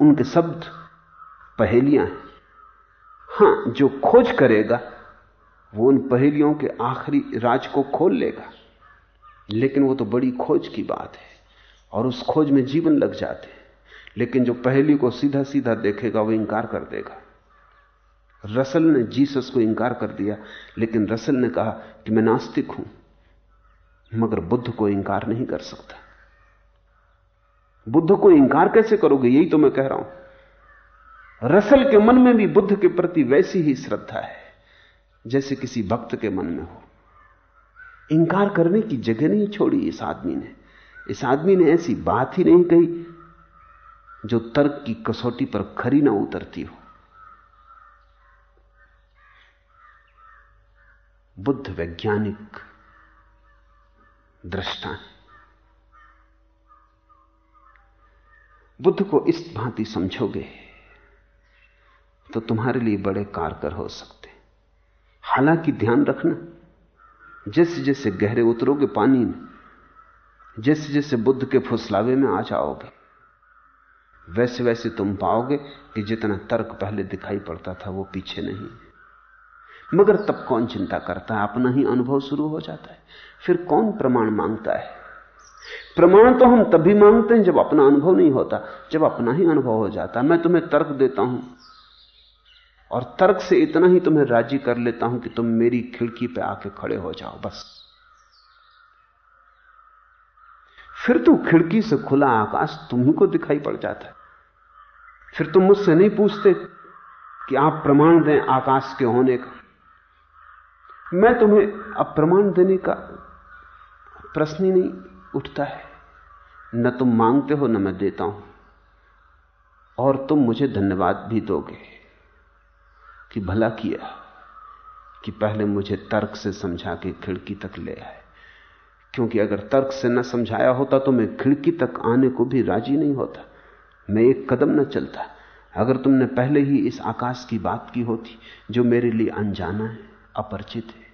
उनके शब्द पहेलियाँ हैं। हाँ, जो खोज करेगा, वो उन पहेलियों के आखिरी राज को खोल लेगा। लेकिन वो तो बड़ी खोज की बात है, और उस खोज में जीवन लग जाते हैं। लेकिन जो पहली को सीधा सीधा देखेगा, वो इंकार कर देगा। रसल ने जीसस को इंकार कर दिया, लेकिन रसल ने कहा कि मैं नास्तिक हूँ, मगर बुद्ध को इंकार नहीं कर सकता। बुद्ध को इंकार कैसे करोगे? यही तो मैं कह रहा हूँ। रसल के मन में भी बुद्ध के प्रति वैसी ही श्रद्धा है, जैसे किसी भक्त के मन में हो। इंकार करने की जगह नहीं छोड़ी इस आदमी ने। इस आदमी ने ऐसी बात ही नहीं कही, जो तर्क की कसौटी पर खरी ना उतरती हो। बुद्ध वैज्ञानिक दृष्टा है। बुद्ध को इस भांति समझोगे तो तुम्हारे लिए बड़े कारगर हो सकते। हालाँकि ध्यान रखना जैसे जैसे गहरे उतरोगे पानी में जैसे जैसे बुद्ध के फुसलावे में आ जाओगे वैसे वैसे तुम पाओगे कि जितना तर्क पहले दिखाई पड़ता था वो पीछे नहीं। मगर तब कौन चिंता करता है? अपना ही अनुभव शुरू हो जाता है। फिर कौन प्रमाण माँगता है? प्रमाण तो हम तभी मांगते हैं जब अपना अनुभव नहीं होता, जब अपना ही अनुभव हो जाता। मैं तुम्हें तर्क देता हूँ, और तर्क से इतना ही तुम्हें राज़ी कर लेता हूँ कि तुम मेरी खिड़की पे आके खड़े हो जाओ, बस। फिर तो खिड़की से खुला आकाश तुम्ही को दिखाई पड़ जाता है। फिर तुम मुझसे नहीं पूछते कि आप प्रमाण दें आकाश के होने का। मैं तुम्हें अब प्रमाण देने का प्रश्न ही नहीं उठता है। न तुम मांगते हो, न मैं देता हूँ। और तुम मुझे धन्यवाद भी दोगे कि भला किया कि पहले मुझे तर्क से समझा के खिड़की तक ले आए। क्योंकि अगर तर्क से न समझाया होता तो मैं खिड़की तक आने को भी राज़ी नहीं होता। मैं एक कदम न चलता। अगर तुमने पहले ही इस आकाश की बात की होती जो मेरे लिए अनजाना है अपरिचित है।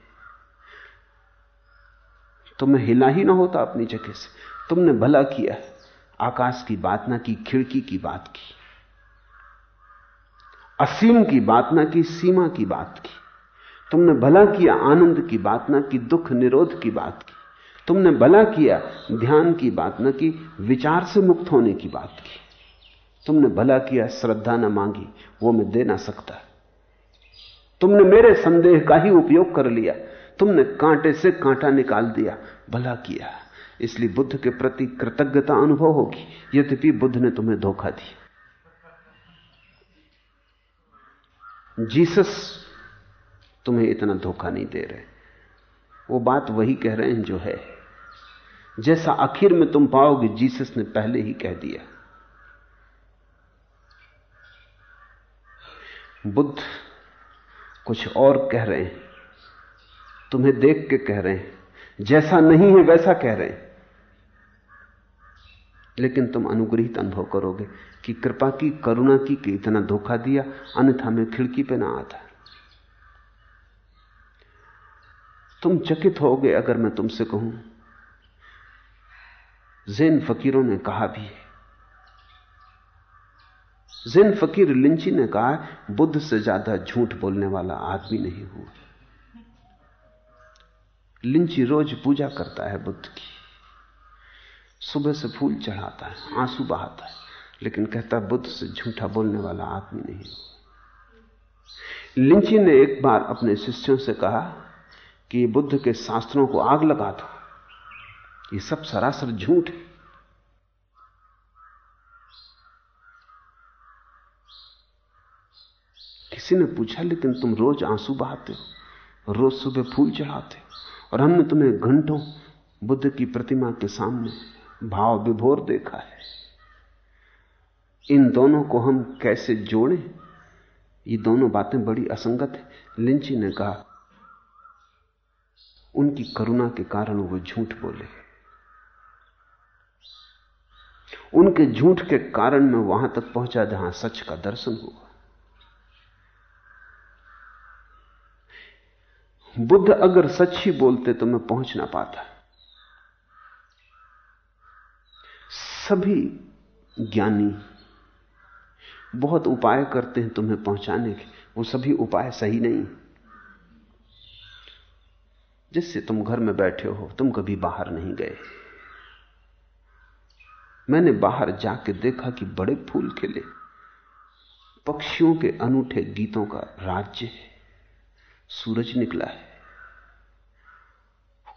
तो हिला ही ना होता अपनी जगह से। तुमने भला किया। आकाश की बात ना की, खिड़की की बात की। असीम की बात ना की, सीमा की बात की। तुमने भला किया, आनंद की बात ना की, दुख निरोध की बात की। तुमने भला किया, ध्यान की बात ना की, विचार से मुक्त होने की बात की। तुमने भला किया, श्रद्धा ना मांगी, वो मैं दे ना सकता। तुमने मेरे संदेह का ही उपयोग कर लिया। तुमने कांटे से कांटा निकाल दिया, भला किया। इसलिए बुद्ध के प्रति कृतज्ञता अनुभव होगी। यद्यपि बुद्ध ने तुम्हें धोखा दिया। जीसस तुम्हें इतना धोखा नहीं दे रहे। वो बात वही कह रहे हैं जो है। जैसा आखिर में तुम पाओगे, जीसस ने पहले ही कह दिया। बुद्ध कुछ और कह रहे हैं। तुम्हें देख के कह रहे हैं। जैसा नहीं है वैसा कह रहे हैं। लेकिन तुम अनुग्रहित अनुभव करोगे कि कृपा की, करुणा की कि इतना धोखा दिया, अन्यथा मैं खिड़की पे ना आता। तुम चकित होगे अगर मैं तुमसे कहूँ। जैन फकीरों ने कहा भी है जैन फकीर लिंची ने कहा, बुद्ध से ज़्यादा झूठ बोलने वाला आदमी नहीं हुआ लिंची रोज पूजा करता है बुद्ध की। सुबह से फूल चढ़ाता है, आँसू बहाता है, लेकिन कहता बुद्ध से झूठा बोलने वाला आदमी नहीं हुआ लिंची ने एक बार अपने शिष्यों से कहा कि, बुद्ध के शास्त्रों को आग लगा दो। ये सब सरासर झूठ है। किसी ने पूछा, लेकिन तुम रोज आँसू बहाते हो? रोज सुबह फूल चढ़ाते हो? और हमने तुम्हें घंटों बुद्ध की प्रतिमा के सामने भाव विभोर देखा है। इन दोनों को हम कैसे जोड़ें? ये दोनों बातें बड़ी असंगत है। लिंची ने कहा, उनकी करुणा के कारण वो झूठ बोले उनके झूठ के कारण मैं वहाँ तक पहुँचा जहाँ सच का दर्शन हुआ। बुद्ध अगर सच ही बोलते तो मैं पहुँच ना पाता। सभी ज्ञानी बहुत उपाय करते हैं तुम्हें पहुँचाने के। वो सभी उपाय सही नहीं। जिससे तुम घर में बैठे हो, तुम कभी बाहर नहीं गए। मैंने बाहर जाके देखा कि बड़े फूल खिले पक्षियों के अनूठे गीतों का राज्य है। सूरज निकला है।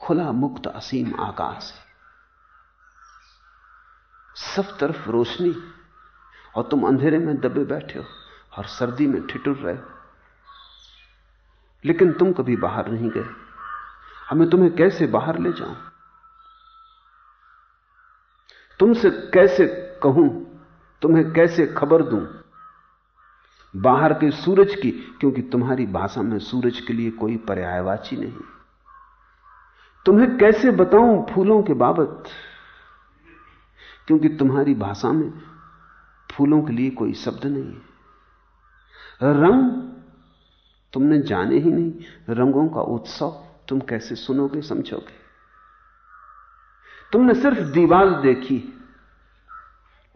खुला मुक्त असीम आकाश है। सब तरफ़ रोशनी, और तुम अंधेरे में दबे बैठे हो, और सर्दी में ठिठुर रहे हो। लेकिन तुम कभी बाहर नहीं गए। हमें तुम्हें कैसे बाहर ले जाऊँ? तुमसे कैसे कहूँ? तुम्हें कैसे खबर दूँ? बाहर के सूरज की, क्योंकि तुम्हारी भाषा में सूरज के लिए कोई पर्यायवाची नहीं। तुम्हें कैसे बताऊँ फूलों के बाबत? क्योंकि तुम्हारी भाषा में फूलों के लिए कोई शब्द नहीं रंग तुमने जाने ही नहीं, रंगों का उत्सव तुम कैसे सुनोगे, समझोगे? तुमने सिर्फ़ दीवाल देखी,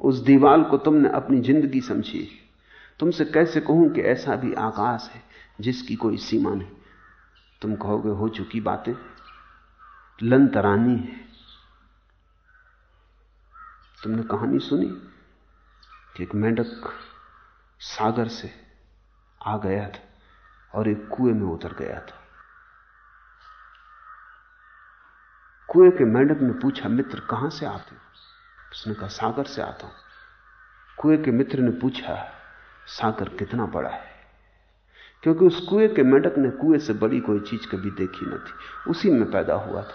उस दीवाल को तुमने अपनी ज़िंदगी समझी। तुमसे कैसे कहूँ कि ऐसा भी आकाश है जिसकी कोई सीमा नहीं? तुम कहोगे, हो चुकी बातें, लंतरानी है। तुमने कहानी सुनी कि एक मेंढक सागर से आ गया था और एक कुएँ में उतर गया था। कुएँ के मेंढक ने पूछा, मित्र, कहाँ से आते हो? उसने कहा, सागर से आता हूँ। कुएँ के मित्र ने पूछा सागर कितना बड़ा है। क्योंकि उस कुएँ के मेंढक ने कुएँ से बड़ी कोई चीज़ कभी देखी न थी। उसी में पैदा हुआ था।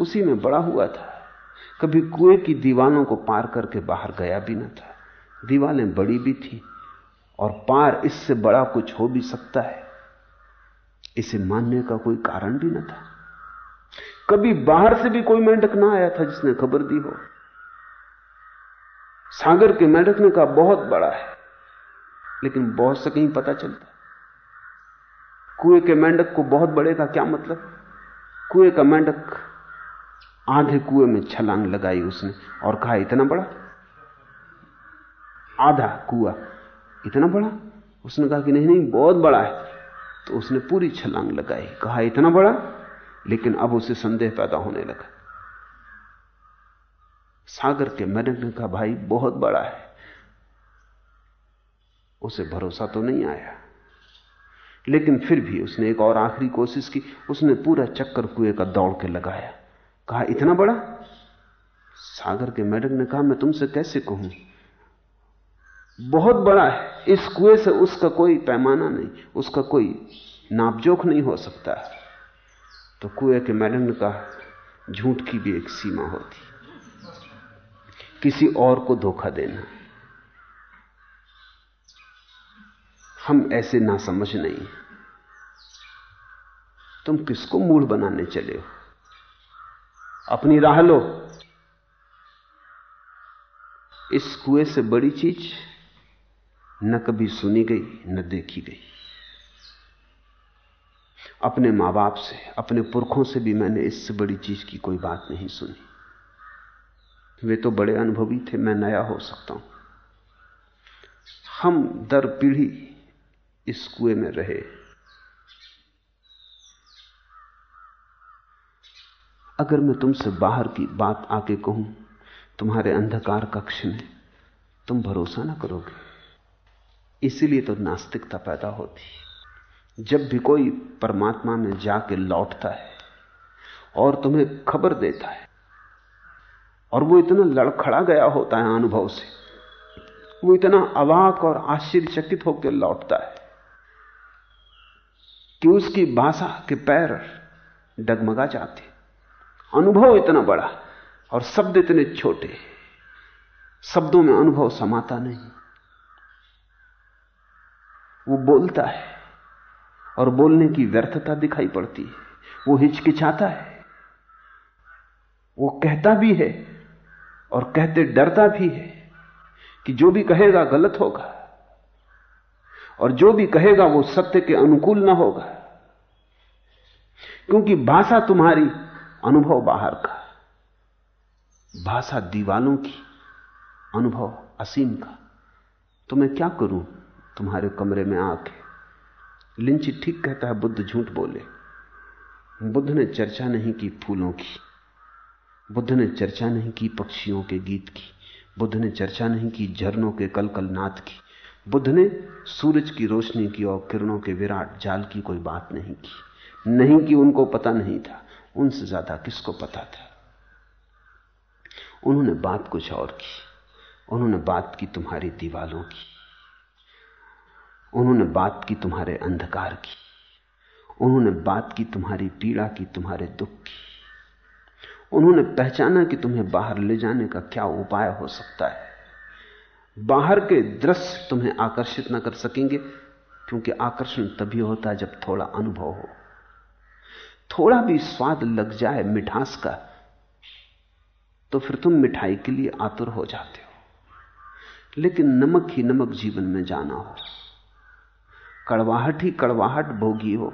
उसी में बड़ा हुआ था। कभी कुएँ की दीवानों को पार करके बाहर गया भी न था। दीवालें बड़ी भी थी और पार इससे बड़ा कुछ हो भी सकता है। इसे मानने का कोई कारण भी न था। कभी बाहर से भी कोई मेंढक ना आया था जिसने खबर दी हो। सागर के मेंढक ने कहा, बहुत बड़ा है। लेकिन बहुत से कहीं पता चलता कुएँ के मेंढक को बहुत बड़े का क्या मतलब? कुएँ का मेंढक आधे कुएँ में छलांग लगाई उसने और कहा, इतना बड़ा? आधा कुआ। इतना बड़ा? उसने कहा कि, नहीं नहीं, बहुत बड़ा है। तो उसने पूरी छलांग लगाई। कहा, इतना बड़ा? लेकिन अब उसे संदेह पैदा होने लगा। सागर के मेंढक ने कहा, भाई, बहुत बड़ा है। उसे भरोसा तो नहीं आया। लेकिन फिर भी उसने एक और आखिरी कोशिश की। उसने पूरा चक्कर कुएँ का दौड़ के लगाया। कहा, इतना बड़ा? सागर के मैडम ने कहा, मैं तुमसे कैसे कहूँ? बहुत बड़ा है। इस कुएँ से उसका कोई पैमाना नहीं, उसका कोई नापजोख नहीं हो सकता। तो कुएँ के मेढक ने कहा, झूठ की भी एक सीमा होती। किसी और को धोखा देना। हम ऐसे ना समझ नहीं। तुम किसको मूड बनाने चले हो? अपनी राह लो। इस कुएँ से बड़ी चीज़ न कभी सुनी गई, न देखी गई। अपने माँ बाप से, अपने पुरखों से भी मैंने इससे बड़ी चीज़ की कोई बात नहीं सुनी। वे तो बड़े अनुभवी थे, मैं नया हो सकता हूँ। हम दर पीढ़ी इस कुएँ में रहे। अगर मैं तुमसे बाहर की बात आके कहूँ, तुम्हारे अंधकार कक्ष में तुम भरोसा ना करोगे। इसीलिए तो नास्तिकता पैदा होती जब भी कोई परमात्मा में जाके लौटता है और तुम्हें खबर देता है, और वो इतना लड़खड़ा गया होता है अनुभव से, वो इतना अवाक और आश्चर्यचकित होकर लौटता है कि उसकी भाषा के पैर डगमगा जाते। अनुभव इतना बड़ा और शब्द इतने छोटे। शब्दों में अनुभव समाता नहीं। वो बोलता है और बोलने की व्यर्थता दिखाई पड़ती है। वो हिचकिचाता है। वो कहता भी है और कहते डरता भी है कि जो भी कहेगा गलत होगा। और जो भी कहेगा वो सत्य के अनुकूल ना होगा। क्योंकि भाषा तुम्हारी अनुभव बाहर का भाषा दीवालों की अनुभव असीम का। तो मैं क्या करूँ? तुम्हारे कमरे में आके लिंची ठीक कहता है, बुद्ध झूठ बोले। बुद्ध ने चर्चा नहीं की फूलों की। बुद्ध ने चर्चा नहीं की पक्षियों के गीत की। बुद्ध ने चर्चा नहीं की झरनों के कलकल नाद की। बुद्ध ने सूरज की रोशनी की और किरणों के विराट जाल की कोई बात नहीं की। नहीं कि उनको पता नहीं था। उनसे ज़्यादा किसको पता था? उन्होंने बात कुछ और की। उन्होंने बात की तुम्हारी दीवालों की। उन्होंने बात की तुम्हारे अंधकार की। उन्होंने बात की तुम्हारी पीड़ा की, तुम्हारे दुख की। उन्होंने पहचाना कि तुम्हें बाहर ले जाने का क्या उपाय हो सकता है। बाहर के दृश्य तुम्हें आकर्षित ना कर सकेंगे, क्योंकि आकर्षण तभी होता है जब थोड़ा अनुभव हो। थोड़ा भी स्वाद लग जाए मिठास का तो फिर तुम मिठाई के लिए आतुर हो जाते हो। लेकिन नमक ही नमक जीवन में जाना हो। कड़वाहट ही कड़वाहट भोगी हो।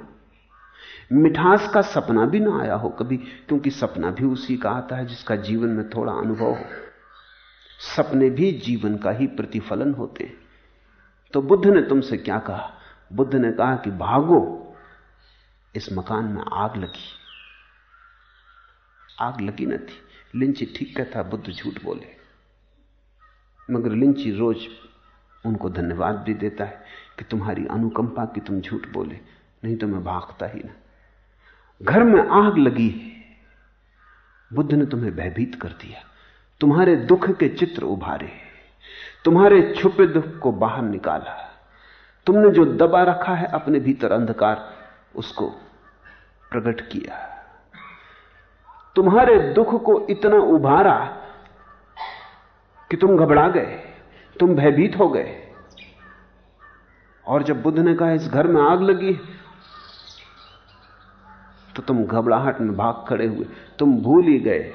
मिठास का सपना भी ना आया हो कभी, क्योंकि सपना भी उसी का आता है जिसका जीवन में थोड़ा अनुभव हो। सपने भी जीवन का ही प्रतिफलन होते हैं। तो बुद्ध ने तुमसे क्या कहा? बुद्ध ने कहा कि भागो, इस मकान में आग लगी। आग लगी न थी। लिंची ठीक कहता बुद्ध झूठ बोले। मगर लिंची रोज उनको धन्यवाद भी देता है कि तुम्हारी अनुकंपा की तुम झूठ बोले, नहीं तो मैं भागता ही ना। घर में आग लगी बुद्ध ने तुम्हें भयभीत कर दिया। तुम्हारे दुख के चित्र उभारे, तुम्हारे छुपे दुख को बाहर निकाला। तुमने जो दबा रखा है, अपने भीतर अंधकार उसको प्रकट किया। तुम्हारे दुख को इतना उभारा कि तुम घबरा गए, तुम भयभीत हो गए। और जब बुद्ध ने कहा, इस घर में आग लगी तो तुम घबराहट में भाग खड़े हुए, तुम भूल ही गए।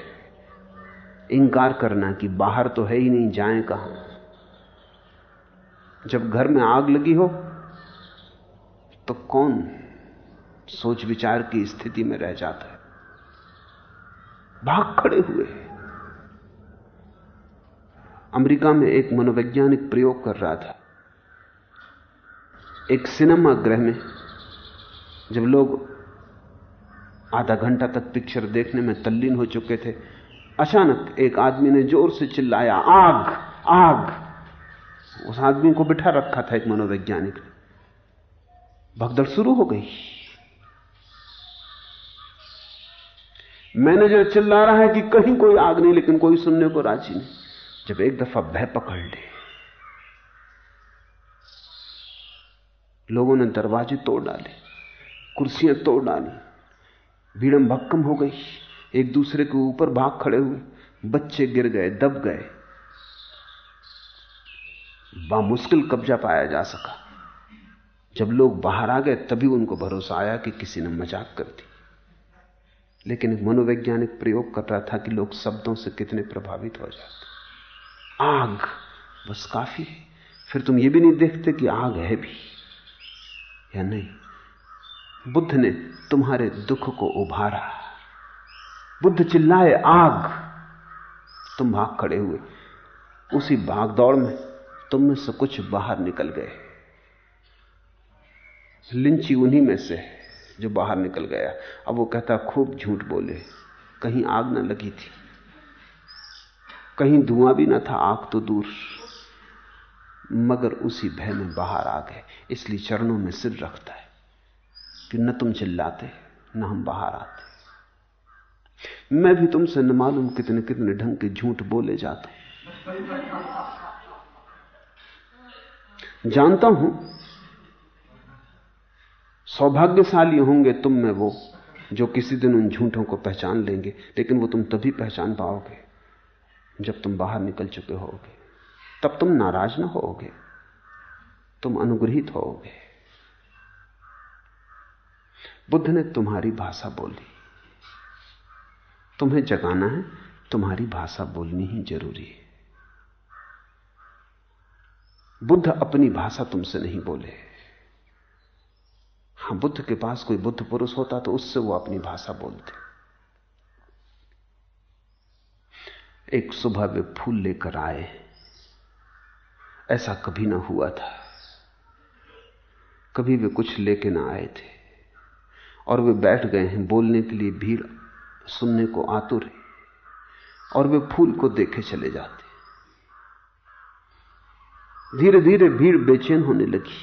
इंकार करना कि बाहर तो है ही नहीं, जाए कहाँ? जब घर में आग लगी हो तो कौन सोच विचार की स्थिति में रह जाता है? भाग खड़े हुए अमेरिका में एक मनोवैज्ञानिक प्रयोग कर रहा था। एक सिनेमा गृह में, जब लोग आधा घंटा तक पिक्चर देखने में तल्लीन हो चुके थे अचानक एक आदमी ने ज़ोर से चिल्लाया, आग आग। उस आदमी को बिठा रखा था एक मनोवैज्ञानिक भगदड़ शुरू हो गई। मैनेजर चिल्ला रहा है कि कहीं कोई आग नहीं, लेकिन कोई सुनने को राज़ी नहीं। जब एक दफ़ा भय पकड़ ले। लोगों ने दरवाजे तोड़ डाले, कुर्सियाँ तोड़ डाली भीड़म भक्कम हो गई। एक दूसरे के ऊपर भाग खड़े हुए। बच्चे गिर गए, दब गए। बामुश्किल कब्जा पाया जा सका। जब लोग बाहर आ गए, तभी उनको भरोसा आया कि किसी ने मज़ाक कर दी। लेकिन एक मनोवैज्ञानिक प्रयोग कर रहा था कि लोग शब्दों से कितने प्रभावित हो जाते। आग बस काफ़ी है। फिर तुम ये भी नहीं देखते कि आग है भी या नहीं। बुद्ध ने तुम्हारे दुख को उभारा। बुद्ध चिल्लाए, आग! तुम भाग खड़े हुए। उसी भाग दौड़ में तुम में से कुछ बाहर निकल गए। लिंची उन्हीं में से जो बाहर निकल गया। अब वो कहता, खूब झूठ बोले। कहीं आग ना लगी थी। कहीं धुआँ भी ना था, आग तो दूर। मगर उसी भय में बाहर आ गए। इसलिए चरणों में सिर रखता है कि न तुम चिल्लाते, न हम बाहर आते। मैं भी तुमसे न मालूम कितने कितने ढंग के झूठ बोले जाते जानता हूँ, सौभाग्यशाली होंगे तुम में वो जो किसी दिन उन झूठों को पहचान लेंगे, लेकिन वो तुम तभी पहचान पाओगे जब तुम बाहर निकल चुके होगे। तब तुम नाराज़ ना होगे, तुम अनुग्रहित होगे। बुद्ध ने तुम्हारी भाषा बोली। तुम्हें जगाना है, तुम्हारी भाषा बोलनी ही ज़रूरी है। बुद्ध अपनी भाषा तुमसे नहीं बोले। हाँ, बुद्ध के पास कोई बुद्ध पुरुष होता तो उससे वो अपनी भाषा बोलते। एक सुबह वे फूल लेकर आए। ऐसा कभी ना हुआ था। कभी वे कुछ लेके ना आए थे। और वे बैठ गए हैं, बोलने के लिए भीड़ सुनने को आतुर है और वे फूल को देखे चले जाते धीरे धीरे भीड़ बेचैन होने लगी,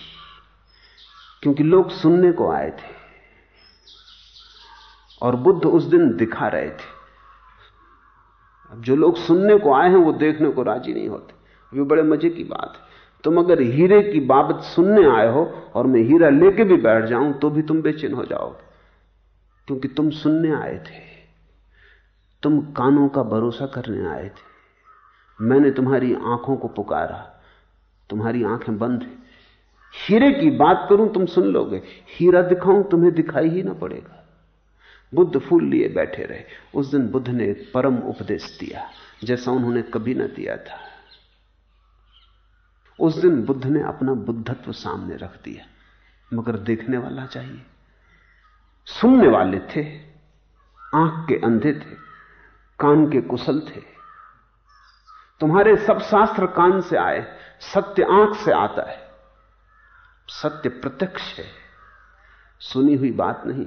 क्योंकि लोग सुनने को आए थे और बुद्ध उस दिन दिखा रहे थे। अब जो लोग सुनने को आए हैं, वो देखने को राज़ी नहीं होते। वे बड़े मज़े की बात है। तुम अगर हीरे की बाबत सुनने आए हो और मैं हीरा लेके भी बैठ जाऊँ तो भी तुम बेचैन हो जाओगे, क्योंकि तुम सुनने आए थे। तुम कानों का भरोसा करने आए थे। मैंने तुम्हारी आँखों को पुकारा। तुम्हारी आँखें बंद है। हीरे की बात करूँ, तुम सुन लोगे। हीरा दिखाऊँ, तुम्हें दिखाई ही ना पड़ेगा। बुद्ध फूल लिए बैठे रहे। उस दिन बुद्ध ने एक परम उपदेश दिया, जैसा उन्होंने कभी ना दिया था। उस दिन बुद्ध ने अपना बुद्धत्व सामने रख दिया, मगर देखने वाला चाहिए। सुनने वाले थे, आँख के अंधे थे। कान के कुशल थे। तुम्हारे सब शास्त्र कान से आए, सत्य आँख से आता है। सत्य प्रत्यक्ष है। सुनी हुई बात नहीं।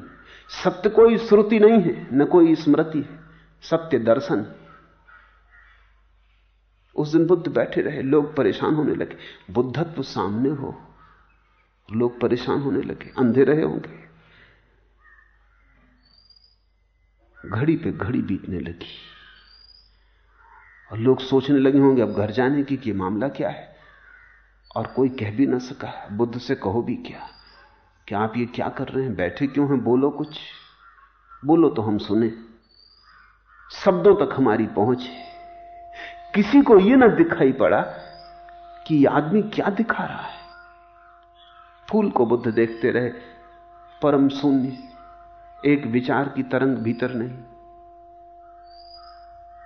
सत्य कोई श्रुति नहीं है, न कोई स्मृति है। सत्य दर्शन उस दिन बुद्ध बैठे रहे, लोग परेशान होने लगे। बुद्धत्व सामने हो, लोग परेशान होने लगे। अंधे रहे होंगे। घड़ी पे घड़ी बीतने लगी। और लोग सोचने लगे होंगे, अब घर जाने की कि मामला क्या है? और कोई कह भी ना सका, बुद्ध से कहो भी क्या? कि आप ये क्या कर रहे हैं? बैठे क्यों हैं? बोलो कुछ। बोलो तो हम सुने। शब्दों तक हमारी पहुँच है। किसी को यह ना दिखाई पड़ा कि यह आदमी क्या दिखा रहा है। फूल को बुद्ध देखते रहे, परम शून्य। एक विचार की तरंग भीतर नहीं,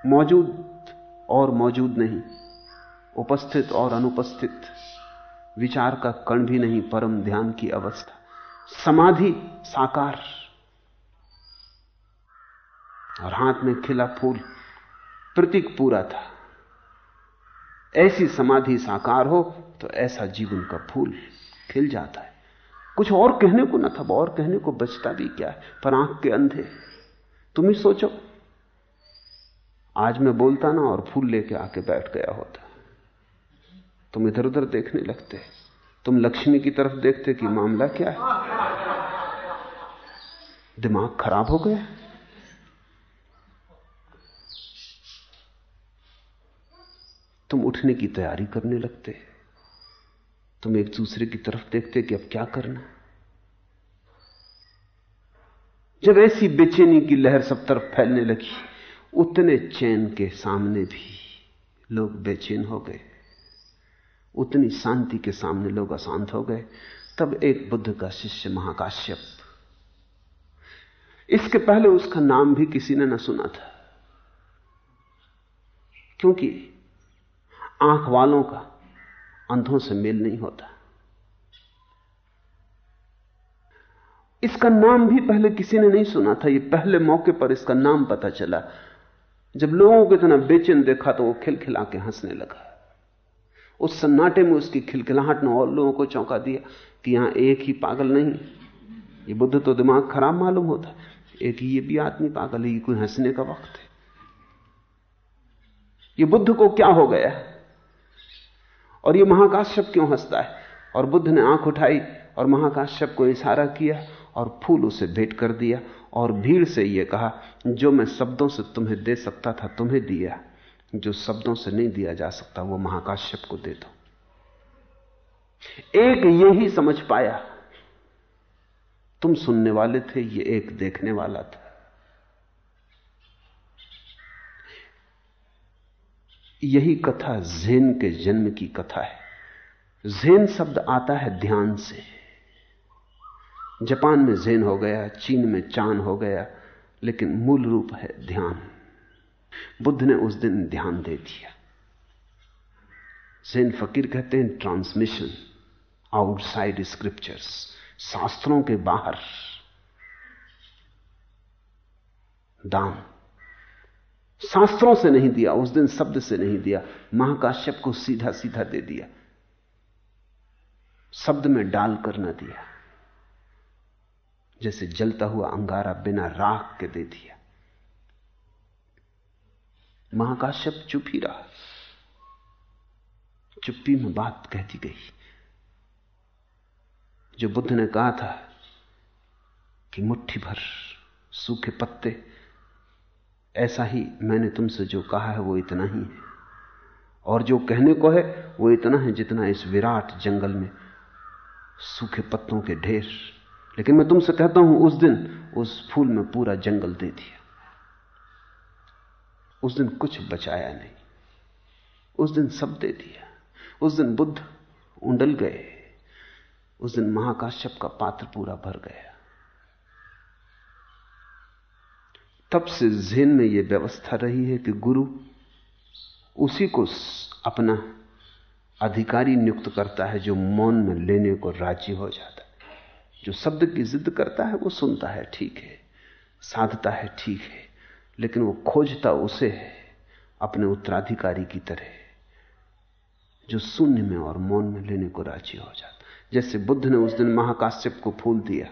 मौजूद और मौजूद नहीं, उपस्थित और अनुपस्थित, विचार का कण भी नहीं, परम ध्यान की अवस्था, समाधि साकार। और हाथ में खिला फूल, प्रतीक पूरा था। ऐसी समाधि साकार हो तो ऐसा जीवन का फूल खिल जाता है। कुछ और कहने को ना था, और कहने को बचता भी क्या है? पर आँख के अंधे तुम ही सोचो। आज मैं बोलता ना, और फूल लेके आके बैठ गया होता। तुम इधर उधर देखने लगते। तुम लक्ष्मी की तरफ़ देखते कि मामला क्या है? दिमाग खराब हो गया। तुम उठने की तैयारी करने लगते। तुम एक दूसरे की तरफ़ देखते कि अब क्या करना जब ऐसी बेचैनी की लहर सब तरफ़ फैलने लगी, उतने चैन के सामने भी लोग बेचैन हो गए। उतनी शांति के सामने लोग अशांत हो गए। तब एक बुद्ध का शिष्य महाकाश्यप, इसके पहले उसका नाम भी किसी ने ना सुना था, क्योंकि आँख वालों का अंधों से मेल नहीं होता। इसका नाम भी पहले किसी ने नहीं सुना था। ये पहले मौके पर इसका नाम पता चला। जब लोगों को इतना बेचैन देखा तो वो खिलखिला के हंसने लगा। उस सन्नाटे में उसकी खिलखिलाहट ने और लोगों को चौंका दिया कि यहाँ एक ही पागल नहीं ये बुद्ध तो दिमाग खराब मालूम होता एक ये भी आदमी पागल है, ये कोई हंसने का वक्त है। ये बुद्ध को क्या हो गया? और ये महाकाश्यप क्यों हंसता है? और बुद्ध ने आँख उठाई और महाकाश्यप को इशारा किया और फूल उसे भेंट कर दिया और भीड़ से यह कहा, जो मैं शब्दों से तुम्हें दे सकता था, तुम्हें दिया। जो शब्दों से नहीं दिया जा सकता, वो महाकाश्यप को दे दो। एक यही समझ पाया। तुम सुनने वाले थे, ये एक देखने वाला था। यही कथा जेन के जन्म की कथा है। जेन शब्द आता है ध्यान से। जापान में जेन हो गया, चीन में चाँद हो गया, लेकिन मूल रूप है ध्यान। बुद्ध ने उस दिन ध्यान दे दिया। जेन फकीर कहते हैं, ट्रांसमिशन, आउटसाइड स्क्रिप्चर्स, शास्त्रों के बाहर, दान। शास्त्रों से नहीं दिया, उस दिन शब्द से नहीं दिया, महाकाश्यप को सीधा सीधा दे दिया। शब्द में डाल कर न दिया। जैसे जलता हुआ अंगारा बिना राख के दे दिया। महाकाश्यप चुप ही रहा। चुप्पी में बात कहती गई। जो बुद्ध ने कहा था कि मुट्ठी भर सूखे पत्ते ऐसा ही मैंने तुमसे जो कहा है वो इतना ही है। और जो कहने को है, वो इतना है जितना इस विराट जंगल में सूखे पत्तों के ढेर। लेकिन मैं तुमसे कहता हूँ, उस दिन उस फूल में पूरा जंगल दे दिया। उस दिन कुछ बचाया नहीं। उस दिन सब दे दिया। उस दिन बुद्ध उंडल गए। उस दिन महाकाश्यप का पात्र पूरा भर गया। तब से जेन में यह व्यवस्था रही है कि गुरु उसी को अपना अधिकारी नियुक्त करता है, जो मौन में लेने को राज़ी हो जाता है। जो शब्द की जिद करता है, वो सुनता है, ठीक है। साधता है, ठीक है। लेकिन वो खोजता उसे है, अपने उत्तराधिकारी की तरह, जो शून्य में और मौन में लेने को राज़ी हो जाता जैसे बुद्ध ने उस दिन महाकाश्यप को फूल दिया,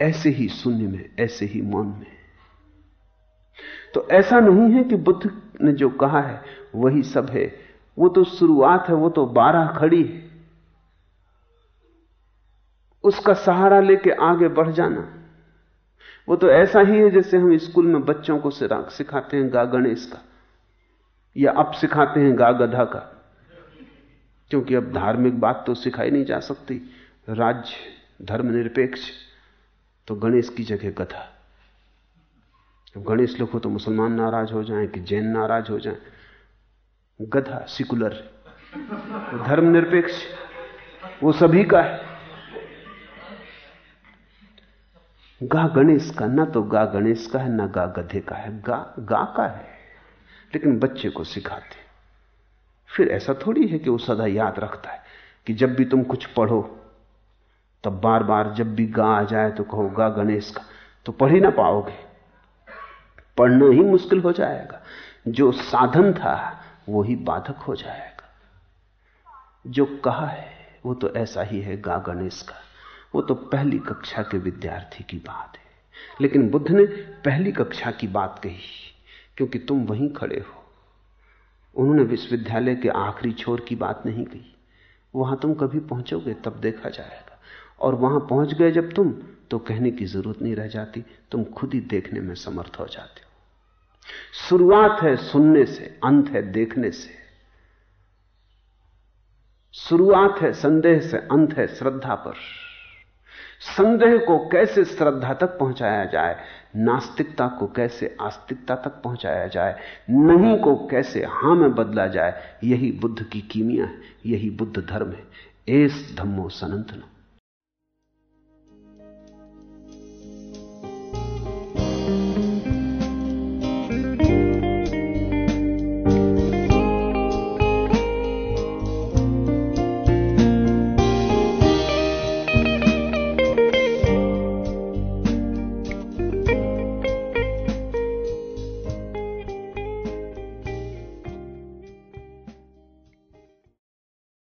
ऐसे ही शून्य में, ऐसे ही मौन में। तो ऐसा नहीं है कि बुद्ध ने जो कहा है, वही सब है। वो तो शुरुआत है, वो तो बारह खड़ी है। उसका सहारा लेके आगे बढ़ जाना। वो तो ऐसा ही है जैसे हम स्कूल में बच्चों को सिखाते हैं गा गणेश का, या अब सिखाते हैं गा गधा का। क्योंकि अब धार्मिक बात तो सिखाई नहीं जा सकती। राज्य, धर्मनिरपेक्ष तो गणेश की जगह गधा। गणेश लिखो तो मुसलमान नाराज़ हो जाएँ, कि जैन नाराज़ हो जाएँ। गधा, सिकुलर। धर्मनिरपेक्ष वो सभी का है। गा गणेश का, ना तो गा गणेश का है, ना गा गधे का है। गा गा का है। लेकिन बच्चे को सिखाते। फिर ऐसा थोड़ी है कि वो सदा याद रखता है कि जब भी तुम कुछ पढ़ो, तब बार बार जब भी गा आ जाए तो कहो, गा गणेश का। तो पढ़ ही ना पाओगे। पढ़ना ही मुश्किल हो जाएगा। जो साधन था, वो ही बाधक हो जाएगा। जो कहा है, वो तो ऐसा ही है गा गणेश का। वो तो पहली कक्षा के विद्यार्थी की बात है। लेकिन बुद्ध ने पहली कक्षा की बात कही, क्योंकि तुम वहीं खड़े हो। उन्होंने विश्वविद्यालय के आखिरी छोर की बात नहीं कही। वहाँ तुम कभी पहुंचोगे, तब देखा जाएगा। और वहाँ पहुँच गए जब तुम तो कहने की ज़रूरत नहीं रह जाती। तुम खुद ही देखने में समर्थ हो जाते हो। शुरुआत है सुनने से, अंत है देखने से। शुरुआत है संदेह से, अंत है श्रद्धा पर। संदेह को कैसे श्रद्धा तक पहुँचाया जाए? नास्तिकता को कैसे आस्तिकता तक पहुँचाया जाए? नहीं को कैसे हाँ में बदला जाए? यही बुद्ध की कीमिया है, यही बुद्ध धर्म है। एस धम्मो सनंतनो